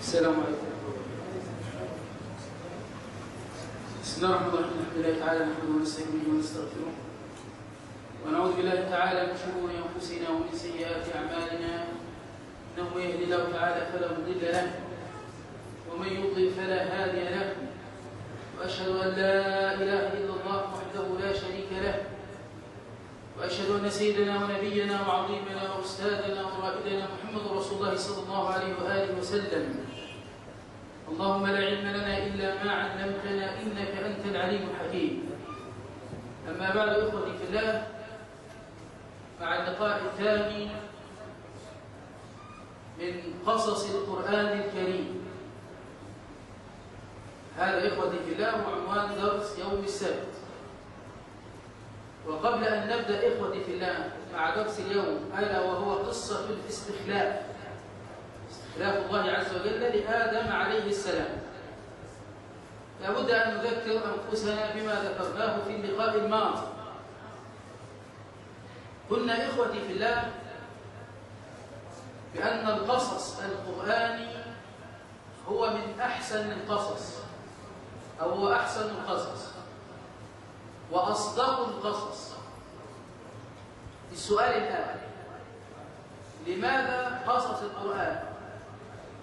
السلام عليكم. بسم الله الرحمن الرحيم. الحمد لله تعالى نحمده ونستعينه ونستغفره. ونعوذ بالله تعالى من شرور أنفسنا ومن سيئات أعمالنا. إنه يهدي الله تعالى فلا مضل له. ومن يضلل فلا هادي له. وأشهد أن لا إله إلا الله وحده لا شريك له. وأشهد أن سيدنا ونبينا وعظيمنا وأستاذنا ورائدنا محمد رسول الله صلى الله عليه وآله وسلم. اللهم لا علم لنا إلا ما علمتنا إنك أنت العليم الحكيم. أما بعد إخوتي في الله مع اللقاء الثاني من قصص القرآن الكريم. هذا إخوتي في الله عنوان درس يوم السبت. وقبل أن نبدأ إخوتي في الله مع درس اليوم ألا وهو قصة الاستخلاف. استخلاف الله عز وجل لآدم عليه السلام. لابد أن نذكر أنفسنا بما ذكرناه في اللقاء الماضي قلنا إخوتي في الله بأن القصص القرآني هو من أحسن القصص أو هو أحسن القصص وأصدق القصص. السؤال الآن لماذا قصص القرآن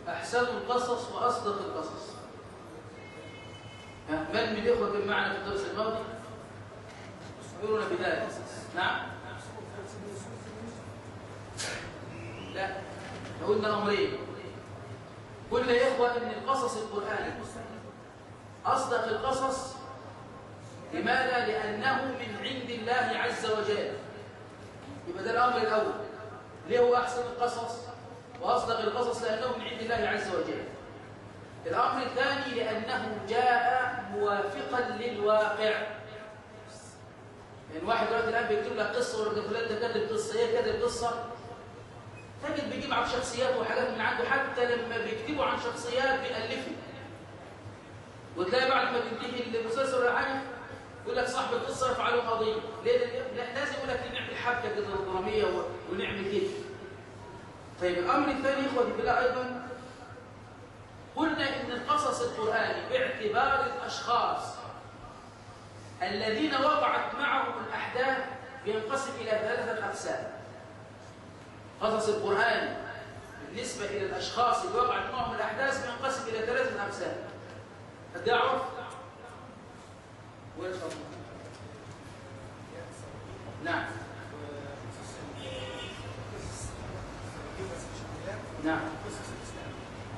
أحسن القصص وأصدق القصص. من من كان معنا في الدرس الماضي؟ يخبرنا بذلك. نعم. لا قلنا أمرين قلنا يا إخوة إن القصص القرآني أصدق القصص لماذا؟ لأنه من عند الله عز وجل. يبقى ده الأمر الأول. ليه هو أحسن القصص؟ وأصدق القصص لأنه من عند الله عز وجل. الأمر الثاني لأنه جاء موافقا للواقع. يعني واحد دلوقتي الآن بيكتب لك قصة ولا فلان ده كاتب قصة إيه كاتب قصة. تجد بيجيب عن شخصيات وحاجات من عنده حتى لما بيكتبوا عن شخصيات بيألفوا. وتلاقي بعد ما تنتهي المسلسل ولا حاجة يقول لك صاحب القصة رفع له قضية. ليه؟ لا لازم يقول لك نعمل حبكة كده درامية ونعمل كده. طيب الامر الثاني اخوتي بالله أيضا قلنا إن القصص القراني باعتبار الأشخاص الذين وقعت معهم الأحداث بينقسم إلى ثلاثة أقسام. قصص القرآن بالنسبة إلى الأشخاص اللي وقعت معهم الأحداث بينقسم إلى ثلاثة أقسام. قد يعرف وين نعم. نعم.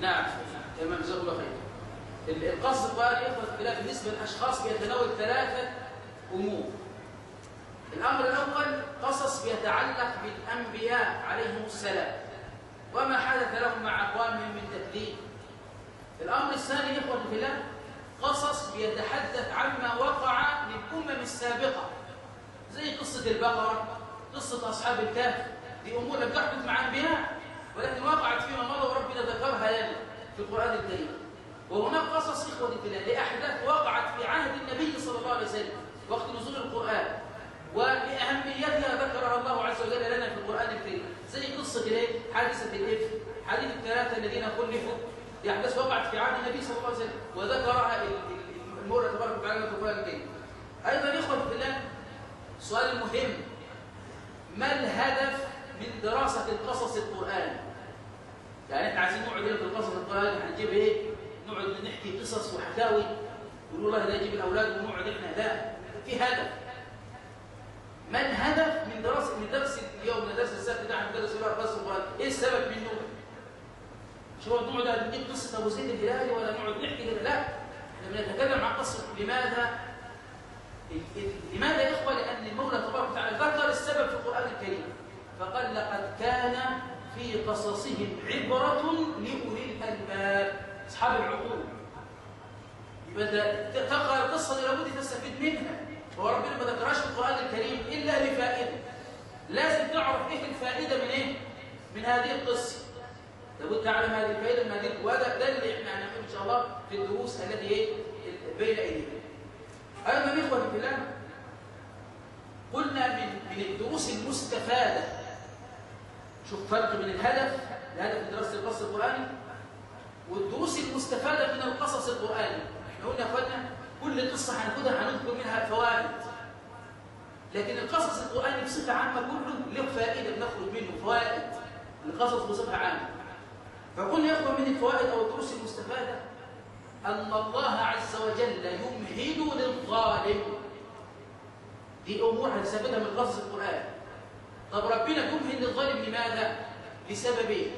نعم. تمام جزاك الله خير. القصد القرآني يا إخوة بالله بالنسبة للأشخاص بيتناول ثلاثة أمور. الأمر الأول قصص بيتعلق بالأنبياء عليهم السلام. وما حدث لهم مع أقوامهم من تكذيب الأمر الثاني يا إخوة بالله قصص بيتحدث عما وقع للأمم السابقة. زي قصة البقرة قصة أصحاب الكهف. دي أمور لم تحدث مع أنبياء. ولكن وقعت فيما مضى وربنا ذكرها لنا في القرآن الكريم. وهناك قصص إخوة الله لأحداث وقعت في عهد النبي صلى الله عليه وسلم وقت نزول القرآن. ولأهميتها ذكرها الله عز وجل لنا في القرآن الكريم. زي قصة الايه؟ حادثة الإفك حديث الثلاثة الذين خلفوا. دي أحداث وقعت في عهد النبي صلى الله عليه وسلم وذكرها المولى تبارك وتعالى في القرآن الكريم. أيضا إخوة الله سؤال مهم. ما الهدف من دراسة القصص القرآني يعني إحنا عايزين نقعد هنا في القصص القرآني هنجيب إيه نقعد نحكي قصص وحكاوي يقول والله ده يجيب الأولاد ونقعد إحنا لا في هدف. ما الهدف من دراسة من درس اليوم؟ من درس السبت ده هندرس فيها قصص القرآن إيه السبب منه؟ مش هو نقعد نجيب قصة أبو زيد الهلالي ولا نقعد نحكي كده؟ لا. إحنا بنتكلم عن قصة. لماذا؟ لماذا يا إخوة؟ لأن المولى تبارك وتعالى ذكر السبب في القرآن الكريم. فقال لقد كان في قصصهم عبرة لأولي الألباب. أصحاب العقول. يبقى تقرأ القصة دي لابد تستفيد منها. هو ربنا ما ذكرهاش في القرآن الكريم إلا لفائدة. لازم تعرف إيه الفائدة من إيه؟ من هذه القصة. لابد تعلم هذه الفائدة من هذه وهذا ده اللي إحنا هنعمله إن شاء الله في الدروس التي إيه؟ بين أيدينا. أيضا إخوة في الله قلنا من من الدروس المستفادة. شوف فرق بين الهدف الهدف من دراسة القصة القرآني والدروس المستفادة من القصص القرآني قلنا يا اخوانا كل قصة هناخدها هنذكر منها فوائد. لكن القصص القرآني بصفة عامة كله له فائدة بنخرج منه فوائد. القصص بصفة عامة. فقلنا يا من الفوائد أو الدروس المستفادة أن الله عز وجل يمهد للظالم دي أمور هنستفيدها من قصص القرآن. طب ربنا يمهد للظالم لماذا؟ لسببين.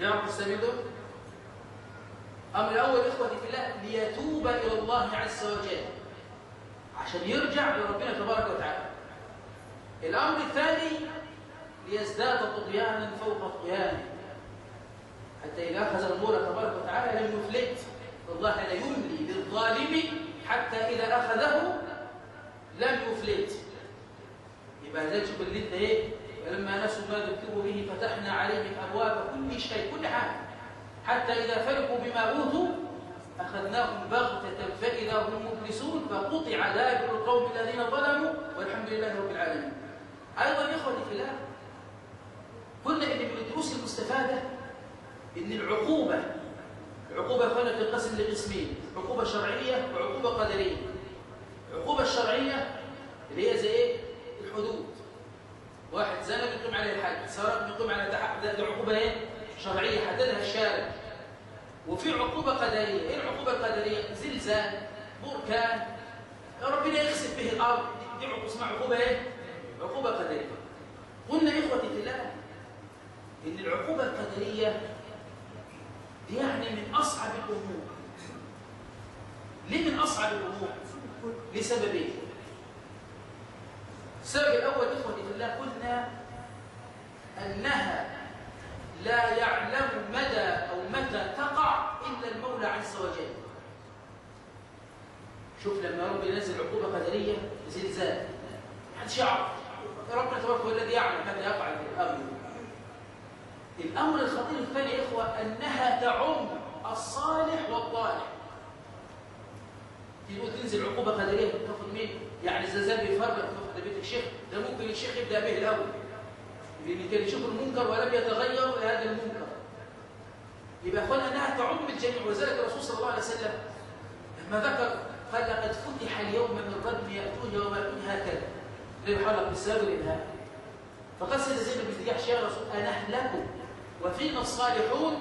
نعرف السبب أمر الأول إخوتي في الله ليتوب إلى الله عز وجل. عشان يرجع لربنا تبارك وتعالى. الأمر الثاني ليزداد طغيانا فوق طغيانه. حتى إذا أخذ الأمور تبارك وتعالى لم يفلت. الله لا يملي للظالم حتى إذا أخذه لم يفلت. يبقى ذلك كل انت إيه؟ ولما نسوا ما ذكروا به فتحنا عليهم أبواب كل شيء كل حاجة. حتى إذا فرقوا بما أوتوا أخذناهم بغتة فإذا هم مبلسون فقطع دابر القوم الذين ظلموا والحمد لله رب العالمين. أيضا يا في الله قلنا ان من الدروس المستفاده إن العقوبة العقوبه فعلا تنقسم لقسمين عقوبة شرعية وعقوبة قدرية. العقوبه الشرعيه اللي هي زي إيه؟ الحدود. واحد زنى بيقيم عليه الحد سرق بيقيم عليه ده ده عقوبة إيه؟ شرعية حددها الشارع. وفي عقوبة قدرية. إيه العقوبة القدرية؟ زلزال بركان. ربنا يخسف به الأرض. دي عقوبة اسمها عقوبة إيه؟ عقوبة قدرية. قلنا اخوتي في الله إن العقوبة القدرية دي يعني من أصعب الأمور. ليه من أصعب الأمور؟ لسببين السبب الأول إخوتي في الله قلنا أنها لا يعلم مدى أو متى تقع إلا المولى عز وجل. شوف لما رب ينزل عقوبة قدرية زلزال محدش يعرف. ربنا تبارك هو الذي يعلم متى يقع الأمر. الأمر الخطير الثاني يا إخوة أنها تعم الصالح والطالح. تقول تنزل عقوبة قدرية تاخذ مين؟ يعني الزلزال بيفرق تاخذ بيت الشيخ ده ممكن الشيخ يبدأ به الأول. لأن كان يشوف المنكر ولم يتغير هذا المنكر. يبقى أخوانا أنها تعم الجميع ولذلك الرسول صلى الله عليه وسلم لما ذكر قال لقد فتح اليوم من ردم يأتون وما يأتون هكذا. ده يحلق بالسبب الإنهاء فقال سيدة زينب بن جحش يا رسول أنهلكم وفينا الصالحون؟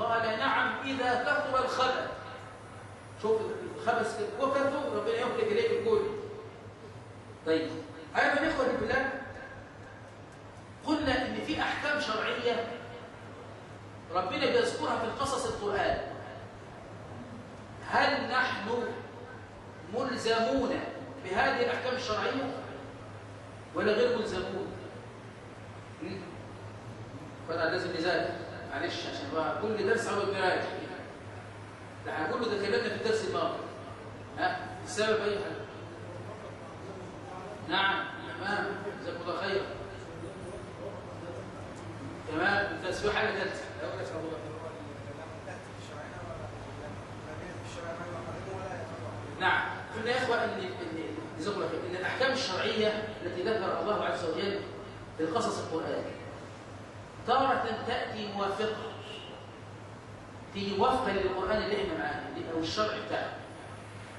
قال نعم إذا كثر الخبث. شوف الخبث وكثر ربنا يهلك إليك الكل طيب أيضا إخوة بالله قلنا إن في أحكام شرعية ربنا بيذكرها في القصص القرآن. هل نحن ملزمون بهذه الأحكام الشرعية ولا غير ملزمون؟ فأنا لازم نذاكر معلش عشان بقى كل درس عمل مراجع. ده إحنا كله تكلمنا في الدرس الماضي. ها؟ السبب أي حاجة؟ نعم تمام. جزاكم الله خير تمام؟ في حاجة ثالثه نعم. قلنا يا إخوة ان ان إن الأحكام الشرعية التي ذكر الله عز وجل في القصص القراني تارة تأتي موافقة. تيجي موافقة للقرآن اللي إحنا معاه أو الشرع بتاعه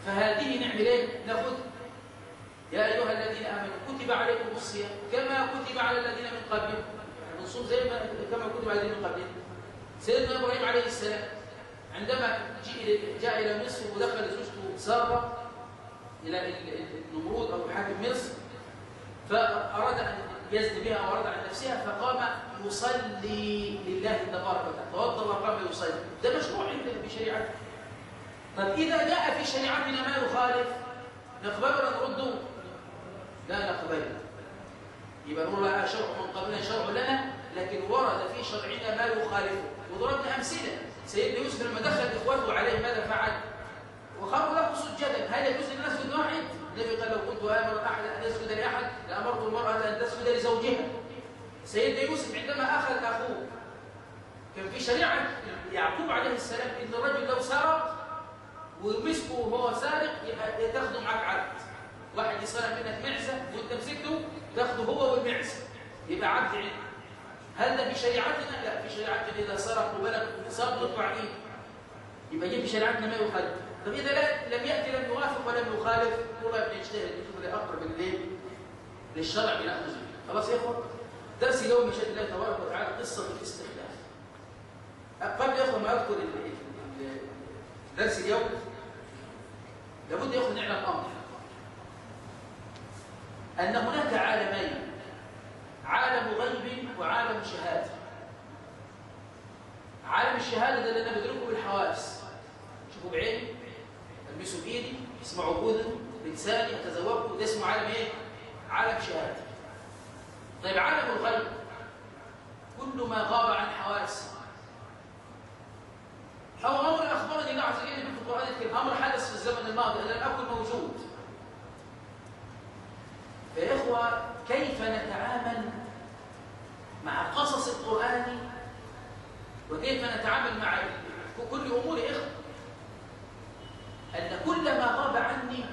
فهذه نعمل إيه؟ ناخد يا أيها الذين آمنوا كتب عليكم الصيام كما كتب على الذين من قبلكم. نصوم زي ما كما كتب الذين من قبلكم سيدنا إبراهيم عليه السلام عندما جاء إلى مصر ودخل زوجته سارة إلى النمرود أو حاكم مصر فأراد أن يزني بها وأراد عن نفسها فقام يصلي لله تبارك وتعالى. توضأ وقام يصلي. ده مشروع عندنا في شريعتنا طب إذا جاء في شريعتنا ما يخالف؟ نقبله ولا نرده لا نقبله يبقى نقول لا شرع من قبلنا شرع لنا. لكن ورد في شرعنا ما يخالفه. وضربنا أمثلة. سيدنا يوسف لما دخل اخوته عليه ماذا فعل؟ وخروا له سجدا. هل يجوز أن نسجد واحد؟ النبي قال لو كنت آمر أحد أن يسجد لأحد لأمرت المرأة أن تسجد لزوجها. سيدنا يوسف عندما أخذ أخوه كان في شريعة يعقوب عليه السلام إن الرجل لو سرق ومسكه وهو سارق يبقى تاخده معاك عبد. واحد يسرق منك معزة وانت مسكته تاخده هو والمعزة. يبقى عبد عندك. هل في شريعتنا؟ لا في شريعتنا إذا سرق وبلغ نصاب يطبع إيه؟ يبقى يجي في شريعتنا ما يخالف. طب إذا لم يأتي لم يوافق ولم يخالف والله بنجتهد نشوف اللي أقرب الليل. للشرع بنأخذ خلاص يا إخوان درس اليوم مشاهد الله تبارك وتعالى قصة الاستخلاف. قبل يا إخوان ما أذكر درس اليوم لابد يا إخوان نعلم أمر. أن هناك عالمين عالم غيب وعالم شهادة. عالم الشهادة ده اللي أنا بدركه بالحواس شوفوا بعيني. ألبسه بإيدي اسمعوا بأذن بلساني أتذوقه ده اسمه عالم إيه؟ عالم شهادة. طيب عالم الغيب كل ما غاب عن حواسي أو أمر أخبرني عز وجل في القرآن الكريم. أمر حدث في الزمن الماضي أنا أكن موجود. فيا إخوة كيف نتعامل مع قصص القرآن وكيف نتعامل مع كل أمور إخوة؟ أن كل ما غاب عني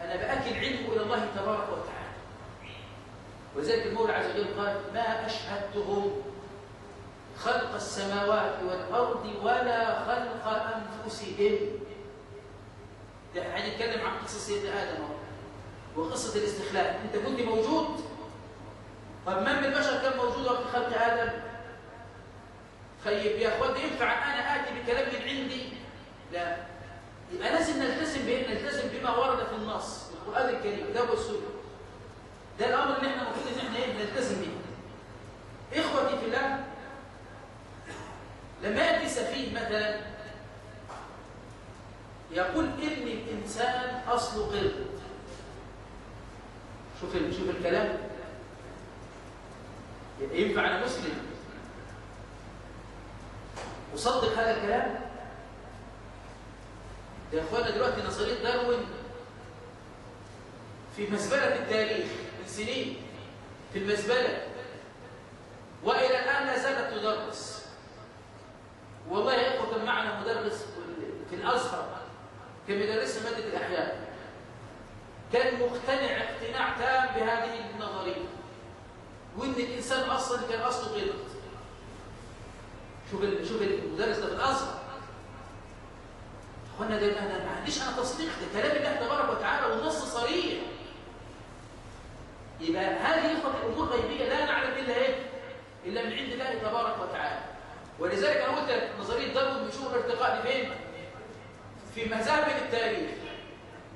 أنا بأكل علمه إلى الله تبارك وتعالى. وذلك المولى عز وجل قال ما أشهدتهم خلق السماوات والأرض ولا خلق أنفسهم. ده هنتكلم عن قصة سيدنا آدم. وقصة الاستخلاف أنت كنت موجود. طب من من البشر كان موجود وقت خلق آدم؟ طيب يا أخوان ينفع أنا آتي بكلام من عندي؟ لا. يبقى لازم نلتزم بإيه؟ نلتزم بما ورد في النص القرآن الكريم كتاب والسنة. ده الأمر اللي إحنا المفروض إن إحنا إيه؟ نلتزم به إخوتي في الله لما يأتي سفيه مثلا يقول إن الإنسان أصل قرد شوف شوف الكلام. ينفع أنا مسلم. أصدق هذا الكلام؟ يا اخوانا دلوقتي نظرية داروين في مزبلة التاريخ من سنين. في المزبلة. وإلى الآن لا زالت تدرس. والله يا إخوة كان معنا مدرس في الأزهر كان بيدرسنا مادة الأحياء. كان مقتنع اقتناع تام بهذه النظرية وإن الإنسان أصلا كان أصله قرد شوف شوف المدرس ده في أخوانا ده أنا ما عنديش أنا تصديق ده كلام الله تبارك وتعالى والنص صريح. يبقى هذه إخوة الأمور غيبية لا نعلم إلا إيه؟ إلا من عند الله تبارك وتعالى. ولذلك أنا قلت لك نظرية داروين بيشوف الارتقاء لفين؟ في مذاهب التاريخ.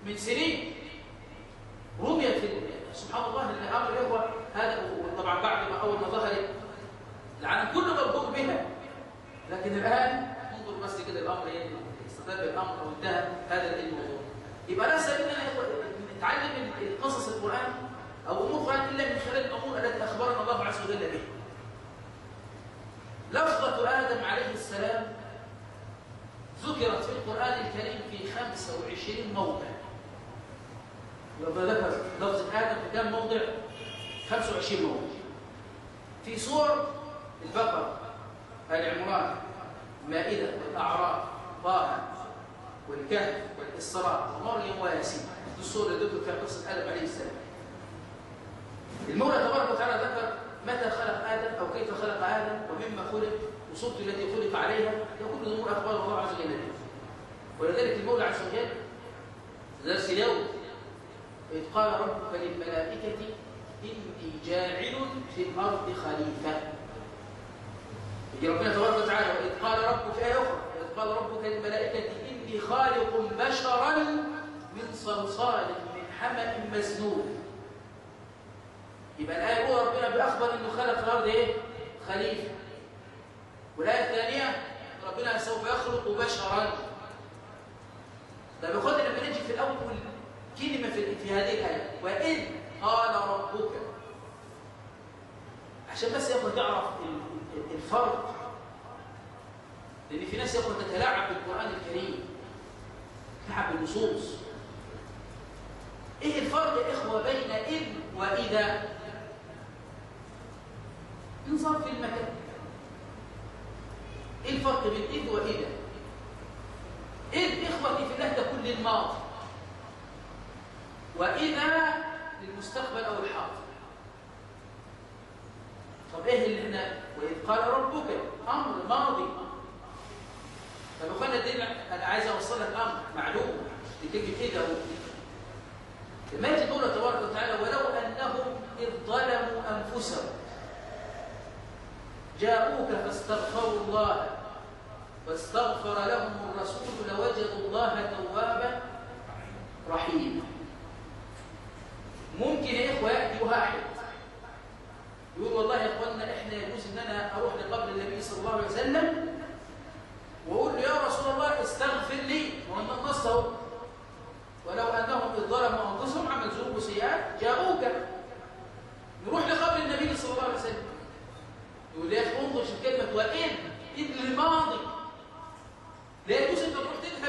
من سنين. رميت في سبحان الله الامر الاخوه هذا طبعا بعد ما أول ما ظهرت العالم كله مربوط بها. لكن الآن انظر بس كده الأمر إيه؟ استقبال الامر أو انتهى هذا الموضوع يبقى لا سبيل ان نتعلم قصص القرآن أو امور القران إلا من خلال الأمور التي أخبرنا الله عز وجل بها. لفظة آدم عليه السلام ذكرت في القرآن الكريم في 25 موضع يبقى ذكر لفظه آدم في موضع؟ 25 موضع. في سور البقرة آل عمران مائده الاعراف طه والكهف والإسراء ومريم وياسين. دي الصورة اللي ذكر فيها قصة آدم عليه السلام. المولى تبارك وتعالى ذكر متى خلق آدم أو كيف خلق آدم ومما خلق وصورته التي خلق عليها. ده كل الأمور أخبار الله عز وجل. ولذلك المولى عز وجل درس اليوم إذ قال ربك للملائكة إني جاعل في الأرض خليفة. يجي ربنا تبارك وتعالى وإذ قال ربك في آية أخرى قال ربك للملائكة إني خالق بشرا من صلصال من حمأ مسنون. يبقى الآية الأولى ربنا بأخبر إنه خلق الأرض إيه؟ خليفة. والآية الثانية ربنا سوف يخلق بشرا. طب ياخد لما نجي في الأول كلمة في, هذه الآية وإذ قال ربك. عشان بس ياخد تعرف الفرق. لأن في ناس يقول تتلاعب بالقرآن الكريم تلعب بالنصوص. إيه الفرق يا إخوة بين إذ وإذا؟ انظر في المكان. إيه الفرق بين إذ وإذا؟ إذ إخوتي في الله تكون للماضي. وإذا للمستقبل أو الحاضر. طب إيه اللي إحنا وإذ قال ربك أمر ماضي. طب أخوانا دي أنا عايز أوصل لك أمر معلومة. دي تيجي كده لما يجي قوله تبارك وتعالى ولو أنهم إذ ظلموا أنفسهم جاءوك فاستغفروا الله واستغفر لهم الرسول لوجدوا الله توابا رحيما. ممكن يا إخوة واحد يقول والله يا اخوانا إحنا يجوز إن أنا أروح لقبر النبي صلى الله عليه وسلم وأقول له يا رسول الله استغفر لي وأن النص أهو ولو أنهم إذ ظلموا أنفسهم عمل ذنوب وسيئات جاءوك. نروح لقبر النبي صلى الله عليه وسلم. يقول يا أخي انظر شوف كلمة وإن. إن الماضي لا يجوز انك تروح تدفع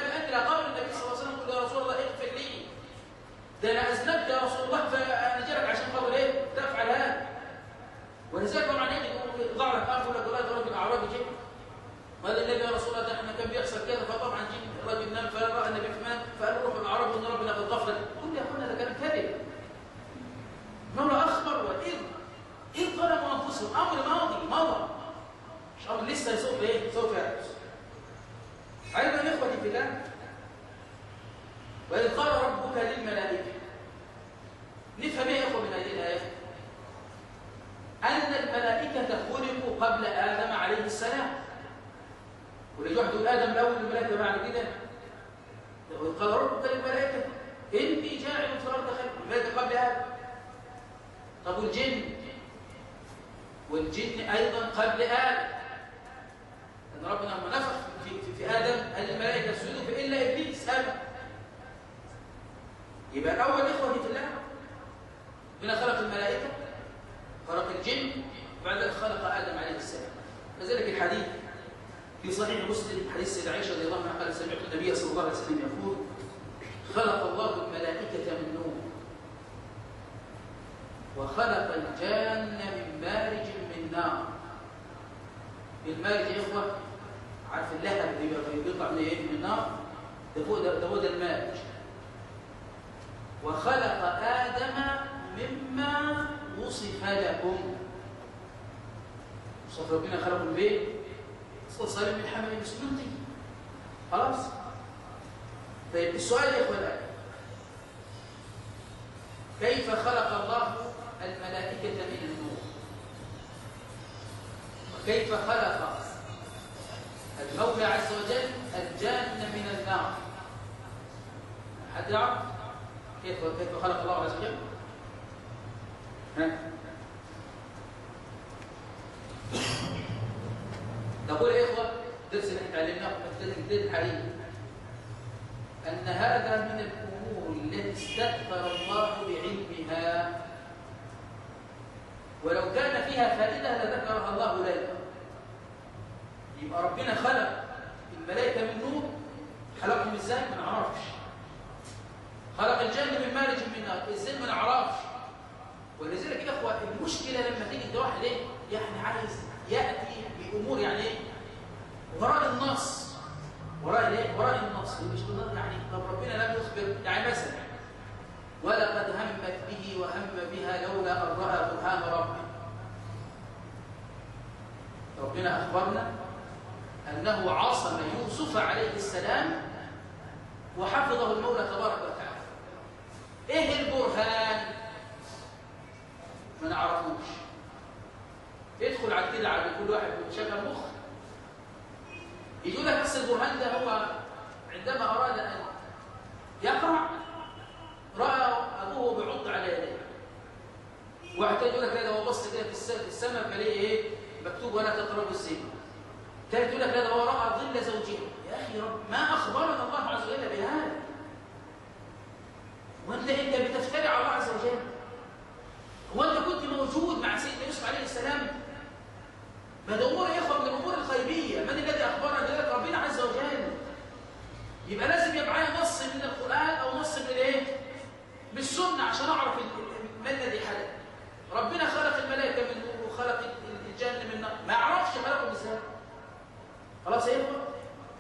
حد يعرف كيف كيف خلق الله عز وجل؟ ها؟ نقول يا إخوة الدرس اللي إحنا تعلمناه في الدرس الحالي أن هذا من الأمور التي استدخل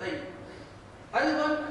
طيب. أيضا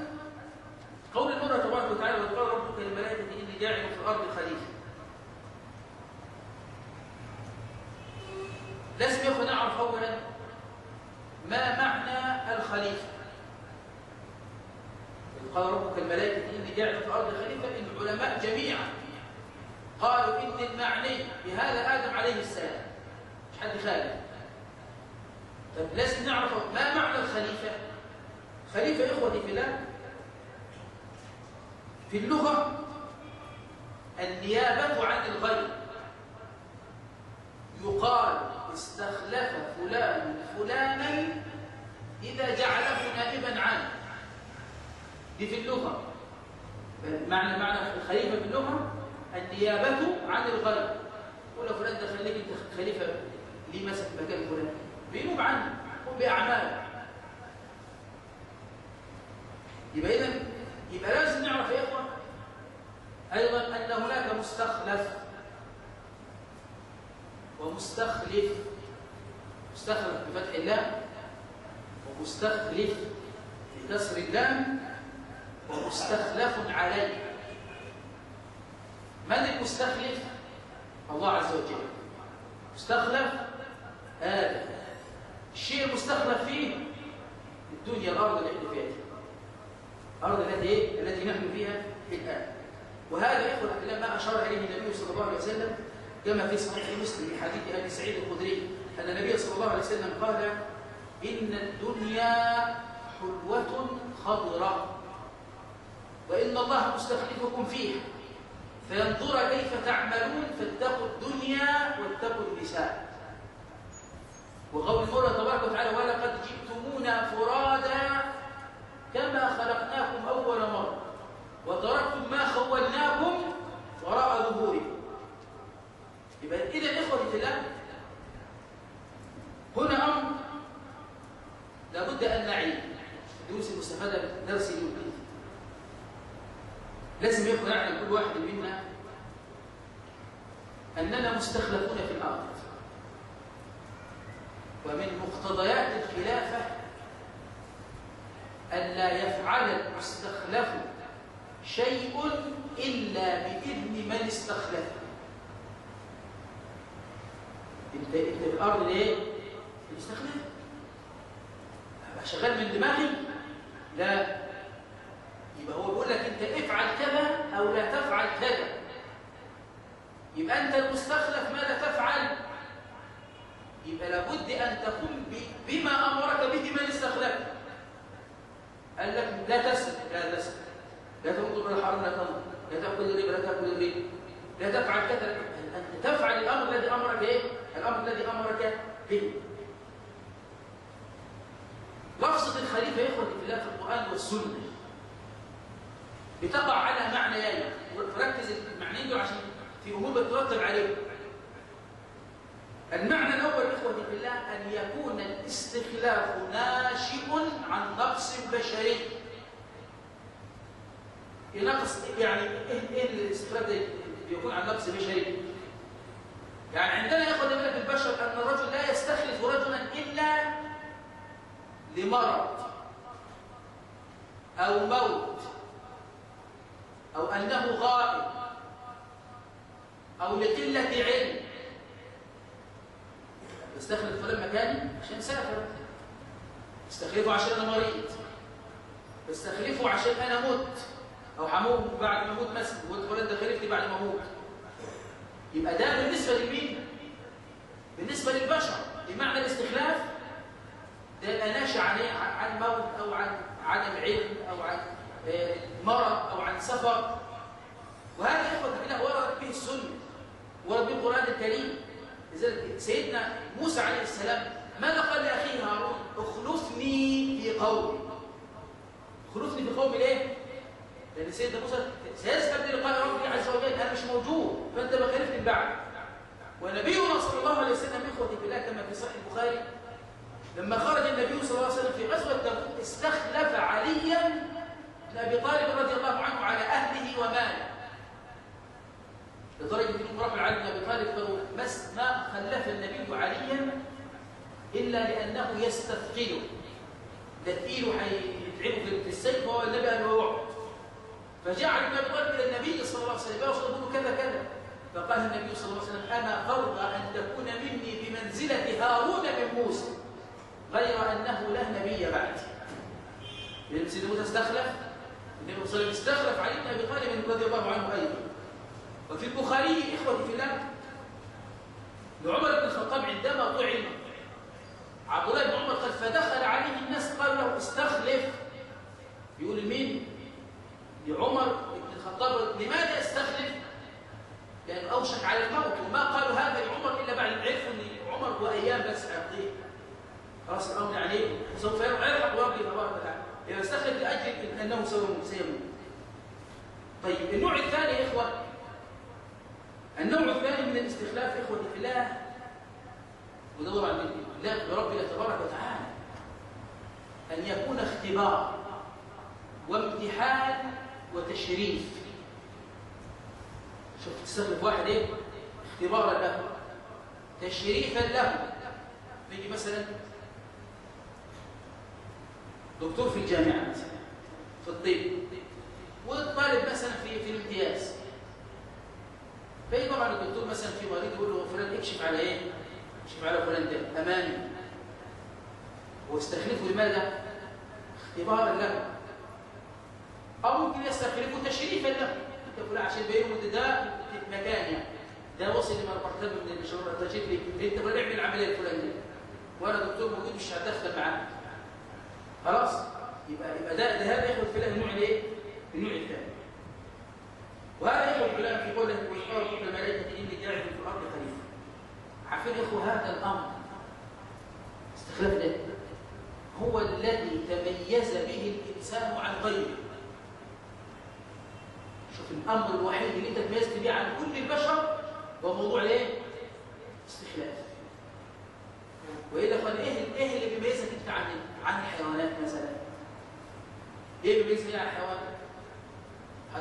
عشان سافر استخلفوا عشان أنا مريض. استخلفوا عشان أنا مت. أو هموت بعد ما أموت مثلا. والولد ده خلفني بعد ما أموت. يبقى ده بالنسبة لمين بالنسبة للبشر. بمعنى الاستخلاف ده يبقى ناشئ عن إيه؟ عن موت أو عن عدم علم أو عن آه، مرض أو عن سفر. وهذا يا إخوة الله ورد به السنة. ورد به القرآن الكريم. لذلك سيدنا موسى عليه السلام ماذا قال لأخيه هارون؟ اخلفني في قومي اخلفني في قومي ليه؟ لأن سيدنا موسى سيستبدل قال ربي عز وجل أنا مش موجود فأنت ما خلفني بعد. ونبينا صلى الله عليه وسلم إخوتي بالله كما في صحيح البخاري لما خرج النبي صلى الله عليه وسلم في غزوة تبوك استخلف عليا بن أبي طالب رضي الله عنه على أهله وماله. لدرجة أنهم رفع علي أبي طالب قالوا ما خلف النبي عليا إلا لأنه يستثقله ده تقيله هيتعبه في السيف وهو النبي قال له اقعد فجعل ما يقال إلى النبي صلى الله عليه وسلم يقول له كذا كذا. فقال النبي صلى الله عليه وسلم أنا أرضى أن تكون مني بمنزلة هارون من موسى غير أنه لا نبي بعدي لأن سيدنا موسى استخلف؟ النبي صلى الله عليه وسلم استخلف علي بن أبي طالب رضي الله عنه أيضا. وفي البخاري إخوتي في الله لعمر بن الخطاب عندما طعن عبد الله بن عمر قال فدخل عليه الناس قال له استخلف. يقول مين؟ لعمر بن الخطاب. لماذا استخلف؟ لأنه أوشك على الموت. وما قالوا هذا لعمر إلا بعد عرفوا أن عمر هو أيام بس هيقضيه خلاص الأمر عليه وسوف يلحق ربي تبارك وتعالى. يعني استخلف لأجل أنه سيموت. طيب النوع الثاني يا إخوة. النوع الثاني من الاستخلاف إخوة في الله ودور بربنا تبارك وتعالى. أن يكون اختبار وامتحان وتشريف. شوف تستخلف واحد إيه؟ اختبارا له. تشريفا له. بيجي مثلا دكتور في الجامعات في الطب والطالب مثلا في في الامتياز. فيجي طبعا الدكتور مثلا في مريض يقول له فلان اكشف على إيه؟ اكشف على فلان ده امامي واستخلفه لماذا؟ اختبارا له. أو ممكن يستخلفه تشريفا له. فلان عشان بينه ده مكان يعني. ده وصل لمرتبه من الشغل التشريف لي أنت فلان اعمل العملية الفلانية. وأنا دكتور موجود مش هتدخل معاك. خلاص. يبقى يبقى ده ده هذا ياخد في النوع الايه؟ النوع الثاني. وهذا ياخد كلام في قولة وقال ربك الملائكه اني جاعل في الأرض خليفه عارفين يا اخو هذا الأمر؟ استخلاف ده هو الذي تميز به الإنسان عن غيره. شوف الأمر الوحيد اللي أنت تميزت به عن كل البشر هو موضوع الايه؟ استخلاف. واذا قال إيه إيه اللي بيميزك أنت عن عن الحيوانات مثلا؟ إيه بيميزك عن الحيوانات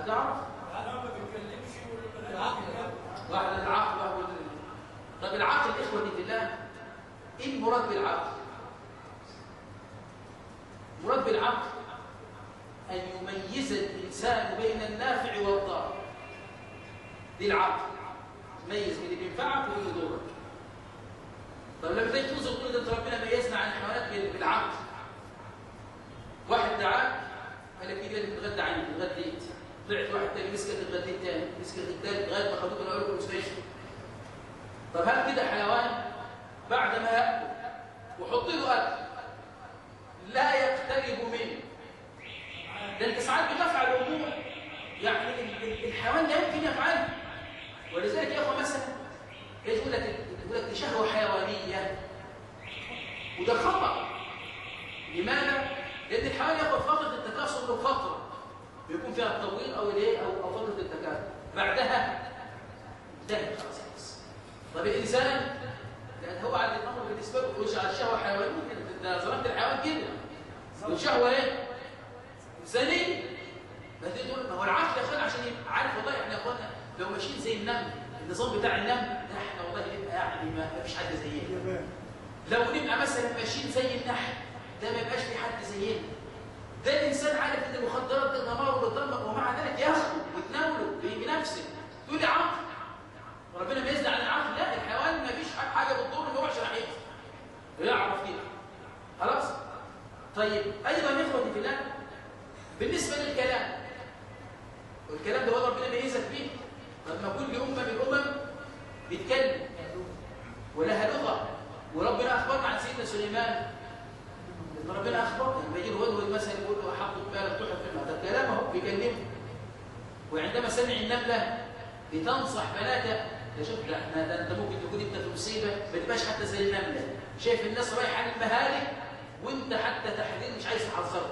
يعرف أنا ما بتكلمش واحد العقل واحد طب العقل اخوتي في الله إيه المراد بالعقل؟ المراد بالعقل أن يميز الإنسان بين النافع والضار. دي العقل. تميز بين اللي بينفعك واللي يضرك طب لما تيجي تنظر تقول ده ربنا ميزنا عن الحيوانات بالعقل. واحد دعاك قال لك إيه تتغدى عني اتغديت طلعت واحد تاني مسكت اتغديت تاني مسكت التالت لغاية ما خدوك الأول المستشفى طب هل كده حيوان بعد ما ياكل وحط له أكل لا يقترب منه ده أنت ساعات بتفعل امور يعني الحيوان لا يمكن يفعلها ولذلك يا أخوة مثلا يقول لك لك دي شهوة حيوانية. وده خطأ. لماذا؟ لأن الحيوان ياخذ فترة التكاثر له فترة. بيكون فيها الطويل أو الايه أو أو فترة التكاثر. بعدها انتهت خلاص. طب الإنسان لأن هو على الامر بالنسبة له يقول على الشهوه حيوانية ده ظلمت الحيوان كده والشهوة إيه؟ انسانيه ما تقول ما هو العقل يا اخوانا عشان يبقى عارف والله إحنا يا اخوانا لو ماشيين زي النمل النظام بتاع النمل ده إحنا والله نبقى يعني ما فيش حد زينا. لو نبقى مثلا ماشيين زي النحل ده ما يبقاش في حد زينا. ده الإنسان عارف إن المخدرات ده دمار وبتدمر ومع ذلك ياخده ويتناوله بنفسه. تقول لي عقل وربنا بيزن عن العقل لا الحيوان ما فيش حاجة بتضر ان هو عشان يحيى يعرف كده. خلاص؟ طيب أيضا يا اخوتي في الله بالنسبة للكلام والكلام ده هو ربنا ميزك فيه. لما كل أمة من الأمم بيتكلم ولها لغة وربنا أخبرنا عن سيدنا سليمان. ان ربنا اخبرنا لما يجي الهدهد مثلا يقول له حط بالك تحط في الماء ده كلام اهو بيكلمه. وعندما سمع النملة لتنصح بناتها ده شوف ده انت ممكن تكون انت في مصيبة ما تبقاش حتى زي النمله شايف الناس رايحة للمهالك وانت حتى تحديد مش عايز تحذره.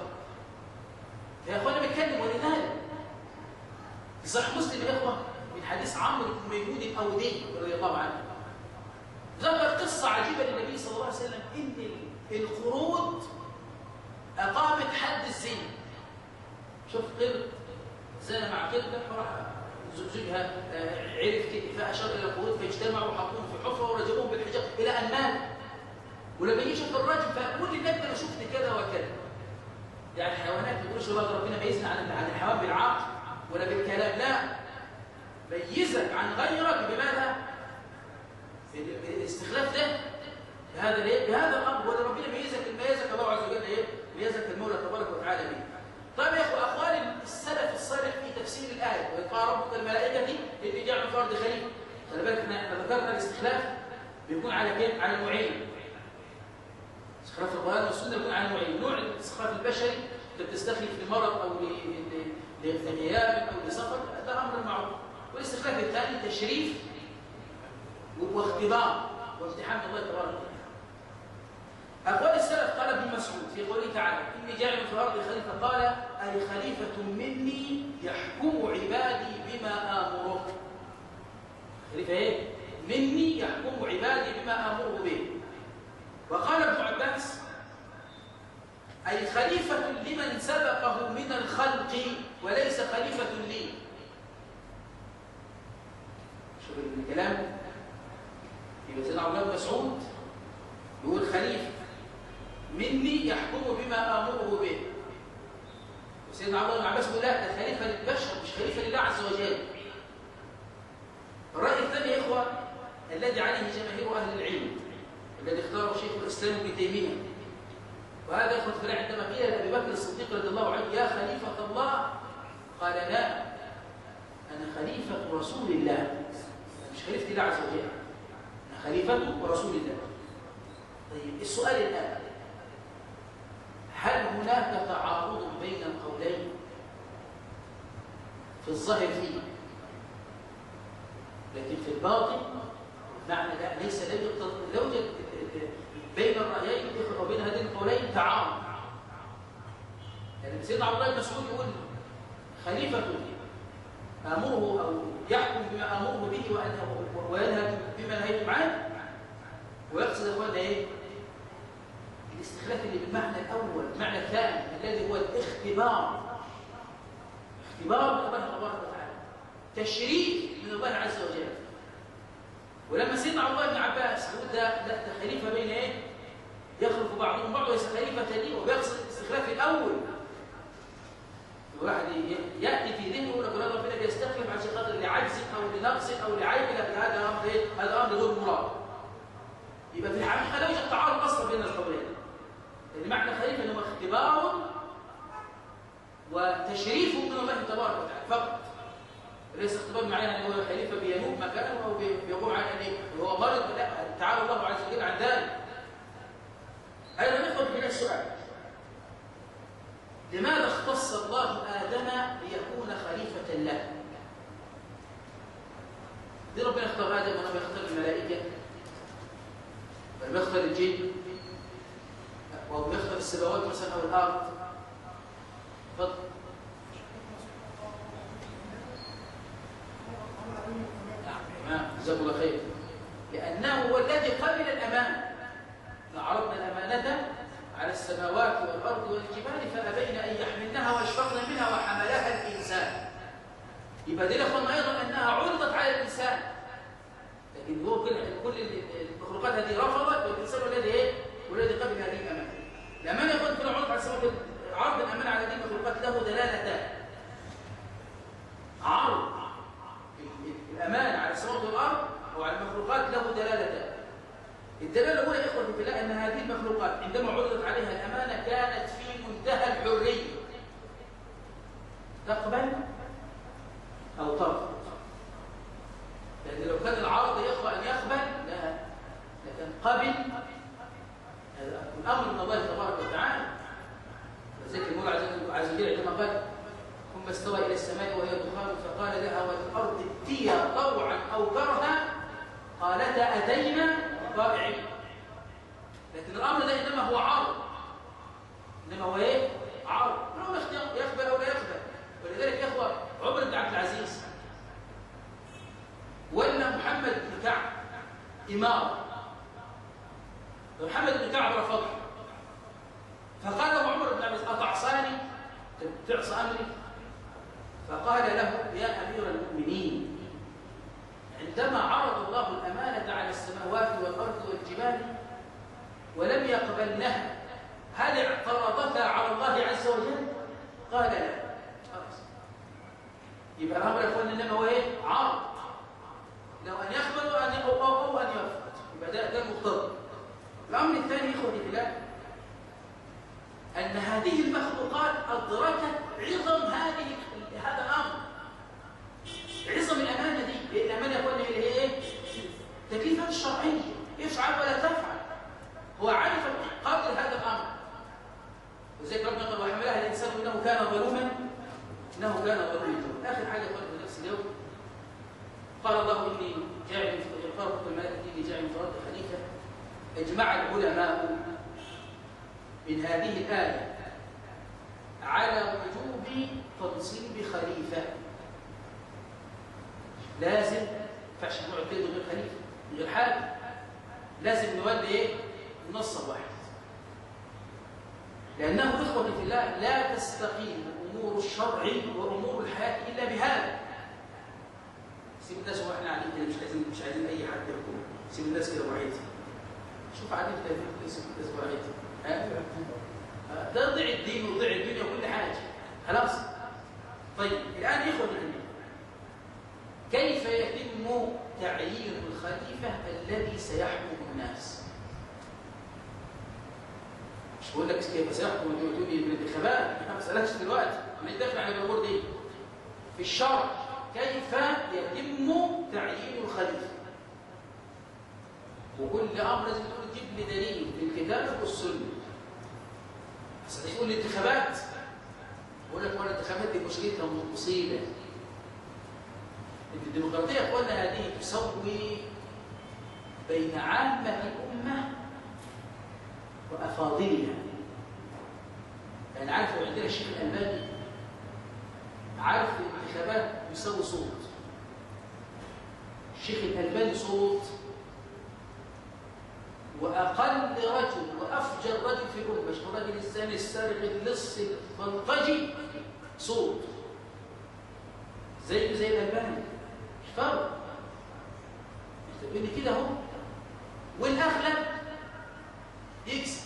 يا إخوانا بيتكلم ولذلك صحيح مسلم يا إخوة من حديث عمرو بن ميمون الاودي رضي الله عنه. ذكر قصة عجيبة للنبي صلى الله عليه وسلم إن القرود أقامت حد الزنا شوف قرد زنا مع قرده فراح زوجها عرف كده فأشار إلى القرود فاجتمعوا وحطوهم في حفرة ورجموهم بالحجاب إلى ان مات ولما يجي يشوف الرجل فيقول للنبي أنا شفت كذا وكذا يعني الحيوانات ما تقولش والله ربنا ميزنا عن عن الحيوان بالعقل ولا بالكلام لا ميزك عن غيرك بماذا؟ الاستخلاف ده بهذا الايه؟ بهذا الأمر وده ربنا ميزك ميزك الله عز وجل إيه؟ ميزك المولى تبارك وتعالى به. طيب يا اخو اقوال السلف الصالح تفسير الآية واذ قال ربك الملائكة اني جعل في الأرض خليفة. خلي بالك إحنا ذكرنا الاستخلاف بيكون على كام؟ على نوعين. استخلاف القرآن والسنة بيكون على نوعين، نوع الاستخلاف البشري انت بتستخلف لمرض أو لغياب أو لسفر ده أمر معروف. والاستخلاف الثاني تشريف واختبار وامتحان الله تبارك وتعالى أقوال السلف قال ابن مسعود في قوله تعالى إني جاعل في الأرض خليفة قال أي خليفة مني يحكم عبادي بما آمره. خليفة إيه؟ مني يحكم عبادي بما آمره به. وقال ابن عباس أي خليفة لمن سبقه من الخلق وليس خليفة لي. شوف الكلام. يبقى سيدنا عبد الله مسعود يقول خليفة. مني يحكم بما آمره به. وسيدنا الله بن عباس يقول لا خليفة للبشر مش خليفة لله عز وجل. الرأي الثاني يا إخوة الذي عليه جماهير أهل العلم الذي اختاره شيخ الإسلام ابن تيمية. وهذا اخوه في عندما قيل لأبي بكر الصديق رضي الله عنه يا خليفة الله. قال لا أنا خليفة رسول الله مش خليفة الله عز وجل. خليفته ورسول الله. طيب السؤال الآن هل هناك تعارض بين القولين في الظاهر فيه؟ لكن في الباطن معنى لا ليس لا يوجد بين الرأيين وبين هذين القولين تعارض. يعني سيدنا عبد الله بن مسعود يقول خليفته أمره أو يحكم بما أمره به وينهى بما نهيتم عنه ويقصد اخواننا إيه؟ الاستخلاف اللي بالمعنى الأول المعنى الثاني الذي هو الاختبار اختبار من الله تبارك وتعالى تشريف من الله عز وجل ولما سيدنا عبد الله بن عباس يقول ده ده خليفة بين إيه يخلف بعضهم بعض وليس خليفة لي وبيقصد الاستخلاف الأول الواحد يأتي في ذهنه يقول لك ربنا بيستخلف عشان خاطر لعجز أو لنقص أو لعيب لكن هذا أمر إيه؟ هذا أمر غير مراد. يبقى في الحقيقة لا يوجد تعارض أصلا بين القولين. لأن معنى خليفة إنه اختبار وتشريف من الله تبارك وتعالى فقط. ليس اختبار معناه ان هو خليفة بينوب مكانه أو بيقوم على ان هو مرض لا تعالى الله عز وجل عن ذلك. أيضا ناخذ هنا السؤال لماذا اختص الله آدم ليكون خليفة له ليه ربنا اختار آدم ولم يختار الملائكة ولم يختار الجن ولم يختار السماوات مثلا أو الأرض. تفضل نعم الله خير. لأنه هو الذي قبل الأمانة عرضنا الأمانة على السماوات والأرض والجبال فأبين أن يحملنها وأشفقن منها وحملها الإنسان. يبقى دي لكم أيضا أنها عرضت على الإنسان. لكن هو كل المخلوقات هذه رفضت والإنسان الذي إيه؟ والذي قبل هذه الأمانة. الأمانة يقول كل عرض على السماوات عرض الأمانة على هذه المخلوقات له دلالتان عرض الأمانة على السماوات والأرض أو على المخلوقات له دلالتان الدلالة الأولى يا إخوة في الله أن هذه المخلوقات عندما عرضت عليها الأمانة كانت لازم فعش نقعد كده من غير خليفة من غير حاجة. لازم نولي إيه؟ نصب واحد لأنه إخوة في الله لا تستقيم أمور الشرع وأمور الحياة إلا بهذا. سيب الناس وإحنا قاعدين كده مش عايزين مش عايزين أي حد يحكم. سيب الناس كده وعيتي. شوف قاعدين كده سيب الناس وعيتي. ده ضيع الدين وضيع الدنيا وكل حاجة. خلاص. طيب الآن إخوة الدين كيف يتم تعيين الخليفة الذي سيحكم الناس؟ مش بقول لك كيف سيحكم وتقولي بالانتخابات أنا ما بسألكش دلوقتي أنا داخل على الأمور دي. في الشرع كيف يتم تعيين الخليفة؟ وكل أمر لازم تقول جيب لي دليل في الكتاب والسنة. بس تقول لي انتخابات بقول لك ولا الانتخابات دي مشكلتها مصيبة. الديمقراطية يا اخوانا هذه تسوي بين عامة الأمة وأفاضلها. يعني عارف لو عندنا الشيخ الألباني عارف الانتخابات يساوي صوت. الشيخ الألباني صوت. وأقل رجل وأفجر رجل في الأمة مش الراجل الزاني السارق اللص البلطجي صوت. زي زي الألباني. مش فرق تقول لي كده اهو. والأغلب يكسب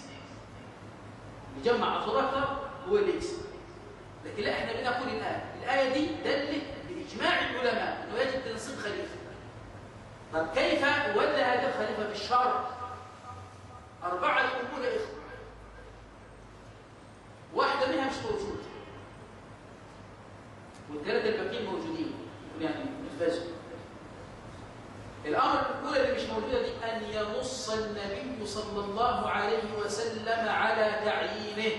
يجمع أصول أكثر هو اللي يكسب لكن لا إحنا بنقول الآن الآية دي دلت بإجماع العلماء أنه يجب تنصيب خليفة. طب كيف ولى هذا الخليفة في الشرع؟ أربعة أمور إخوة. واحدة منها مش موجودة. والثلاثة الباقيين موجودين يعني نتفاجئ الأمر الأولى اللي مش موجودة دي أن ينص النبي صلى الله عليه وسلم على تعيينه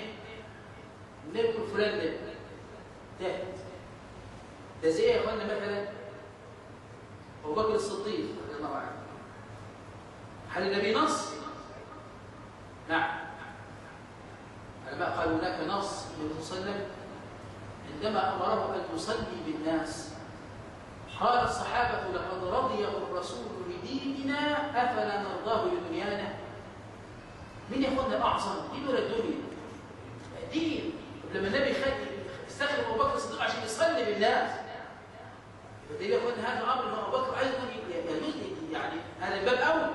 النبي فلان ده ده زي يا اخوانا مثلا أبو بكر الصديق رضي الله عنه هل النبي نص؟ نعم العلماء قالوا هناك نص من صلى الله عليه وسلم عندما أمره أن يصلي بالناس قال الصحابة لقد رضي الرسول بديننا أفلا نرضاه لدنيانا مين ياخدنا الأعظم دين ولا الدنيا دين لما النبي خد استخدم أبو بكر الصديق عشان يصلي بالناس فدي ياخدنا هذا أمر أن أبو بكر أيضا يجوز يعني هذا الباب أول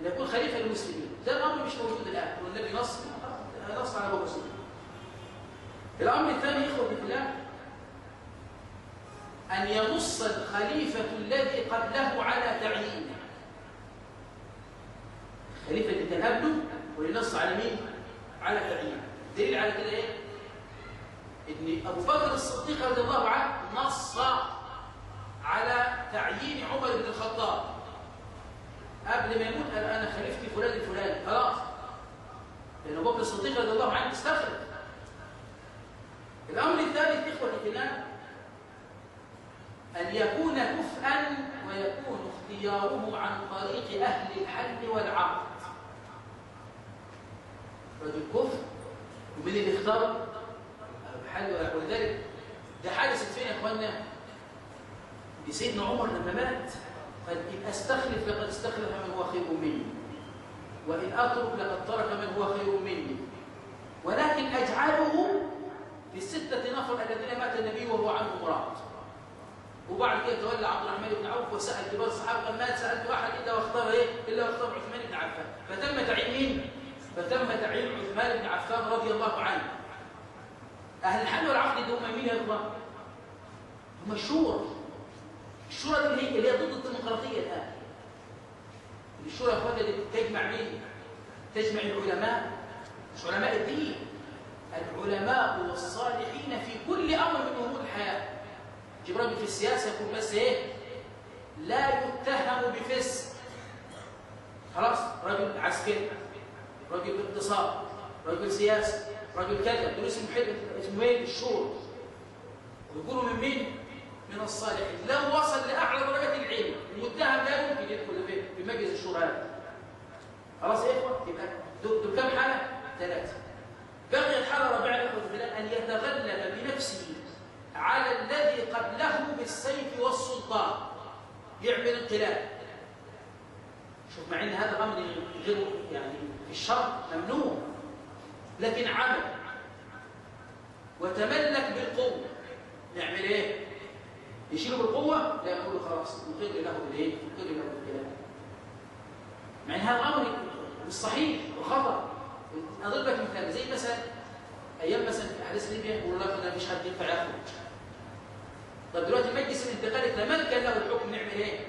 أن يكون خليفة للمسلمين ده الأمر مش موجود الآن والنبي نص نص على أبو بكر الصديق الأمر الثاني إخوة بالله أن ينص الخليفة الذي قبله على تعيينه الخليفة اللي كان قبله ولنص على مين؟ على تعيينه دليل على كده إيه؟ ان ابو بكر الصديق رضي الله عنه نص على تعيين عمر بن الخطاب قبل ما يموت قال أنا خليفتي فلان الفلاني خلاص لأن ابو بكر الصديق رضي الله عنه استخرج الامر الثالث اخوه الكلام أن يكون كفءا ويكون اختياره عن طريق أهل الحل والعقد رجل كفء ومن اللي اختار الحل والعقد ولذلك ده حدثت فين يا اخوانا بسيدنا عمر لما مات قال إن أستخلف لقد استخلف من هو خير مني وإن أترك لقد ترك من هو خير مني ولكن أجعله في الستة نفر الذين مات عنهم راض وبعد كده تولى عبد الرحمن بن عوف وسأل كبار الصحابة قال ما سألت احد إلا واختار إيه؟ إلا واختار عثمان بن عفان فتم تعيين مين؟ فتم تعيين عثمان بن عفان رضي الله عنه. أهل الحل والعقد دول هم مين يا اخوان؟ هم الشورى الشورى دي هي اللي هي ضد الديمقراطية الآن الشورى يا اخوانا دي تجمع مين تجمع العلماء مش علماء الدين العلماء والصالحين في كل أمر من أمور الحياة. جبران في السياسة يقول بس إيه؟ لا يتهم بفسق. خلاص؟ رجل عسكري رجل اقتصاد رجل سياسي رجل كذا دول اسمه اسمه إيه؟ الشورى ويقولوا من مين؟ من الصالحين. لو وصل لأعلى درجة العلم المتهم لا يمكن يدخل في مجلس الشورى. خلاص يا إخوة؟ يبقى دول كم حالة؟ ثلاثة. بقي الحاله الرابعه الاخوه ان يتغلب بنفسه على الذي قبله بالسيف والسلطان. يعمل انقلاب. شوف مع إن هذا أمر غير يعني في الشرع ممنوع لكن عمل. وتملك بالقوة. يعمل إيه؟ يشيله بالقوة؟ لا يقول خلاص نقر له بالايه نقر له بالكلام مع إن هذا أمر مش صحيح وخطأ. اضرب لك مثال. زي مثلا أيام مثلا في أحداث ليبيا يقولوا لك ما فيش حد ينفع يخرج طب دلوقتي مجلس الانتقال تملك له الحكم نعمل إيه؟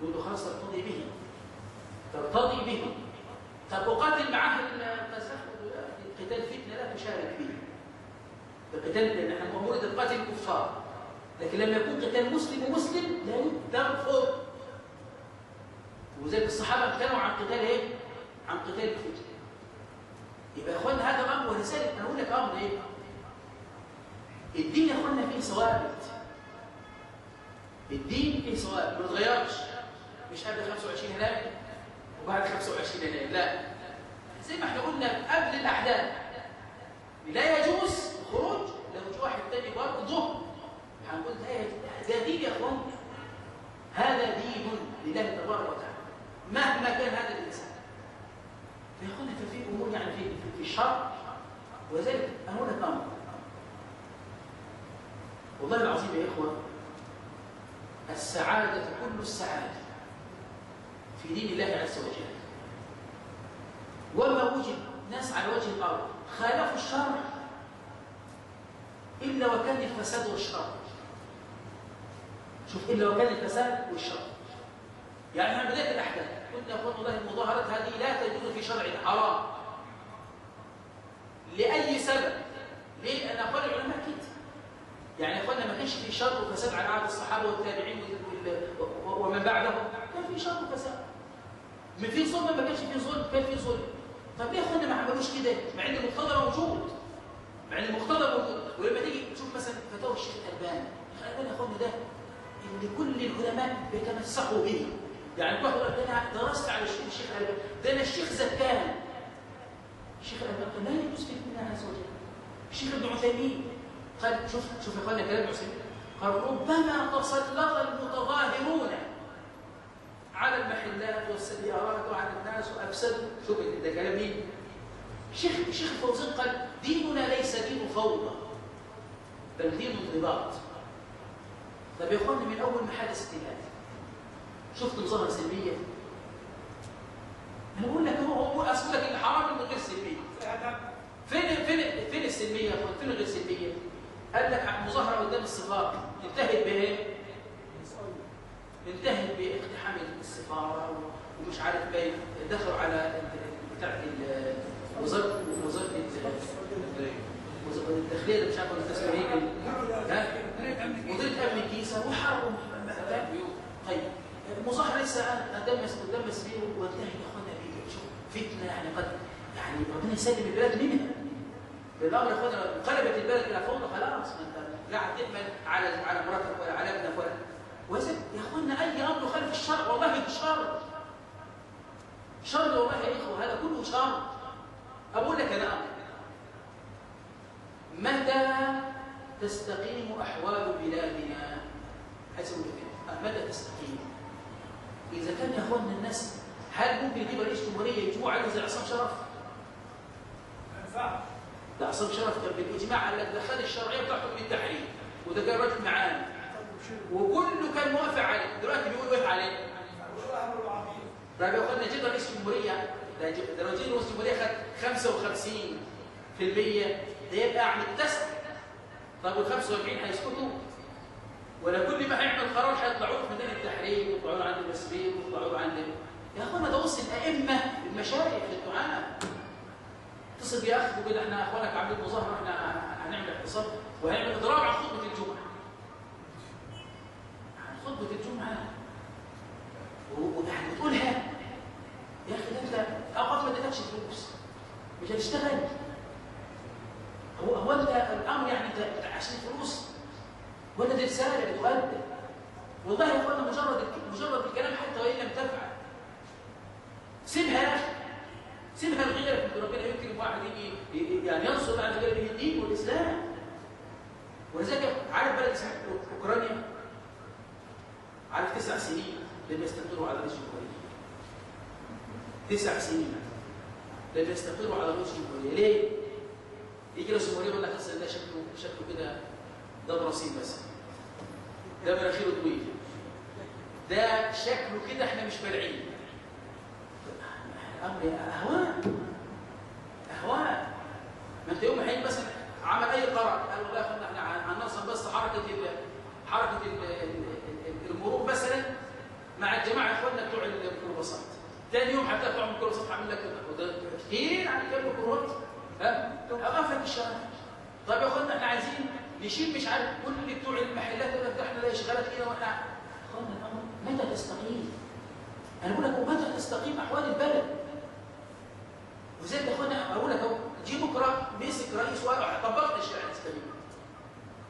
يقول له خلاص ترتضي به. ترتضي به. طب أقاتل معاه قتال فتنة لا تشارك فيه. القتال لأن إحنا مأمورة القتل الكفار. لكن لما يكون قتال مسلم ومسلم لا ترفض وزي الصحابة كانوا عن قتال إيه؟ عن قتال الفتنة. يبقى يا اخوانا هذا أمر ولذلك أنا أقول لك أمر إيه؟ الدين يا أخوانا فيه ثوابت. الدين فيه ثوابت. ما تغيرش. مش قبل 25 يناير وبعد 25 يناير لا. زي ما إحنا قلنا قبل الأحداث. لا يجوز الخروج لو واحد تاني برضه هنقول ده ده دين يا إخوان. هذا دين لله تبارك وتعالى. مهما كان هذا الإنسان. فيقول ففي أمور يعني في في الشرع وذلك أنا أقول لك أمر والله العظيم يا إخوة السعادة كل السعادة في دين الله عز وجل. وما وجد ناس على وجه الأرض خالفوا الشرع إلا وكان الفساد والشر. شوف إلا وكان الفساد والشر. يعني من بدايه الأحداث. قلنا يا والله المظاهرات هذه لا تجوز في شرعنا حرام لأي سبب؟ ليه؟ لأن اقوال العلماء كده. يعني اخوانا ما كانش في شر وفساد على عهد الصحابة والتابعين ومن بعدهم. كان في شر وفساد. من في ظلم ما كانش في ظلم كان في ظلم. طب ليه يا اخوانا ما عملوش كده؟ مع إن المقتضى موجود. مع إن المقتضى موجود. ولما تيجي تشوف مثلا فتاوى الشيخ الألباني الشيخ الالباني يا اخوانا ده اللي كل العلماء بيتمسحوا به. يعني واحد يقول أنا درست على الشيخ الالباني ده أنا الشيخ زكاني. الشيخ الالباني لا يجوز في الله عز وجل الشيخ ابن عثيمين. قال شوف شوف يا اخوانا كلام ابن عثيمين. قال ربما تسلط المتظاهرون على المحلات والسيارات وعلى الناس وافسدوا شوف ده كلام مين؟ الشيخ الشيخ فوزان قال ديننا ليس دين فوضى بل دين انضباط. طب يا اخوانا من أول ما حدثت الآية شفت مظاهره سلميه أنا بقول لك هو هو اصل لك الحرام من غير سلميه فين فين فين السلميه يا أخوان؟ فين غير سلميه قال لك مظاهرة قدام السفارة. انتهت بايه انتهت باقتحام السفارة ومش عارف باين دخلوا على بتاع وزارة وزارة وزارة الداخلية مش عارف ولا اسمها إيه. ها؟ مديريه أمن الكيسة. وحرقوا طيب المظاهره لسه دمس دمس فيه وانتهت يا اخوانا فتنة يعني قد يعني ربنا يسلم البلاد منها. بالامر يا أخوانا قلبت البلد إلى فوضى خلاص. ما أنت لا هتحمل على على مراتك ولا على ابنك ولا وزن يا أخوانا أي أمر خالف الشرع والله شر. شر والله يا إخوة هذا كله شر. أقول لك أنا أمر. متى تستقيم أحوال بلادنا؟ حسب متى تستقيم؟ إذا كان يا الناس هل ممكن يجيب رئيس جمهورية يجمعوا عليه زي عصام شرف؟ ده عصام شرف كان بالإجماع قال لك ده خد الشرعية بتاعته بالتحريم وده كان راجل معانا. وكله كان موافق عليه. دلوقتي بيقول وافق عليه. طيب يا جيب رئيس جمهورية. ده لو جيب رئيس جمهورية خد 55% ده يبقى يعني اتسع طب وال 45 هيسكتوا؟ ولا كل ما هيعمل قرار هيطلعوا في ميدان التحرير ويطلعوا عند المسبير ويطلعوا عند يا اخوانا ده وصل الأئمة المشايخ الدعاء. اتصل بيا اخ وكده إحنا أخوانك عاملين مظاهرة إحنا هنعمل اعتصام وهنعمل اضراب عن خطبة الجمعة. عن خطبة الجمعة. ويعني بتقولها. يا أخي أنت أوقات ما اديتكش فلوس. مش هتشتغل. هو هو أنت الأمر يعني أنت عشان فلوس ولا دي رسالة بتؤدى والله يا اخوانا مجرد مجرد الكلام حتى وان لم تفعل. سيبها يا أخي. سيبها لغيرك ربنا يمكن واحد يجي يعني ينصر على غيره الدين والإسلام. ولذلك عارف بلد اسمها أوكرانيا؟ عارف تسع سنين لم يستقروا على رئيس جمهوريه تسع سنين لم يستقروا على رئيس جمهوريه ليه؟ يجي رئيس جمهوريه يقول لك اصل ده شكله شكله كده ده برصيد بس ده مناخيره طويل ده شكله كده إحنا مش بلعين أمر أهواء. أهواء. ما أنت يوم الحين مثلا عمل أي قرار. قال والله يا اخوانا إحنا هننظم بس حركة ال حركة ال المرور مثلا مع الجماعة أخواننا بتوع الميكروباصات ثاني يوم حتى بتوع الميكروباصات عامل لك وده كتير عن كام ميكروباص ها؟ اقفل الشارع طيب يا اخوانا إحنا عايزين نشيل مش عارف كل بتوع المحلات يقول لك إحنا لا وإحنا اخوانا الأمر. متى تستقيم؟ أنا بقول لك متى تستقيم أحوال البلد؟ وزي يا اخوانا أقول لك أهو بكرة مسك رئيس واقع طبقت الشريعه الاسلاميه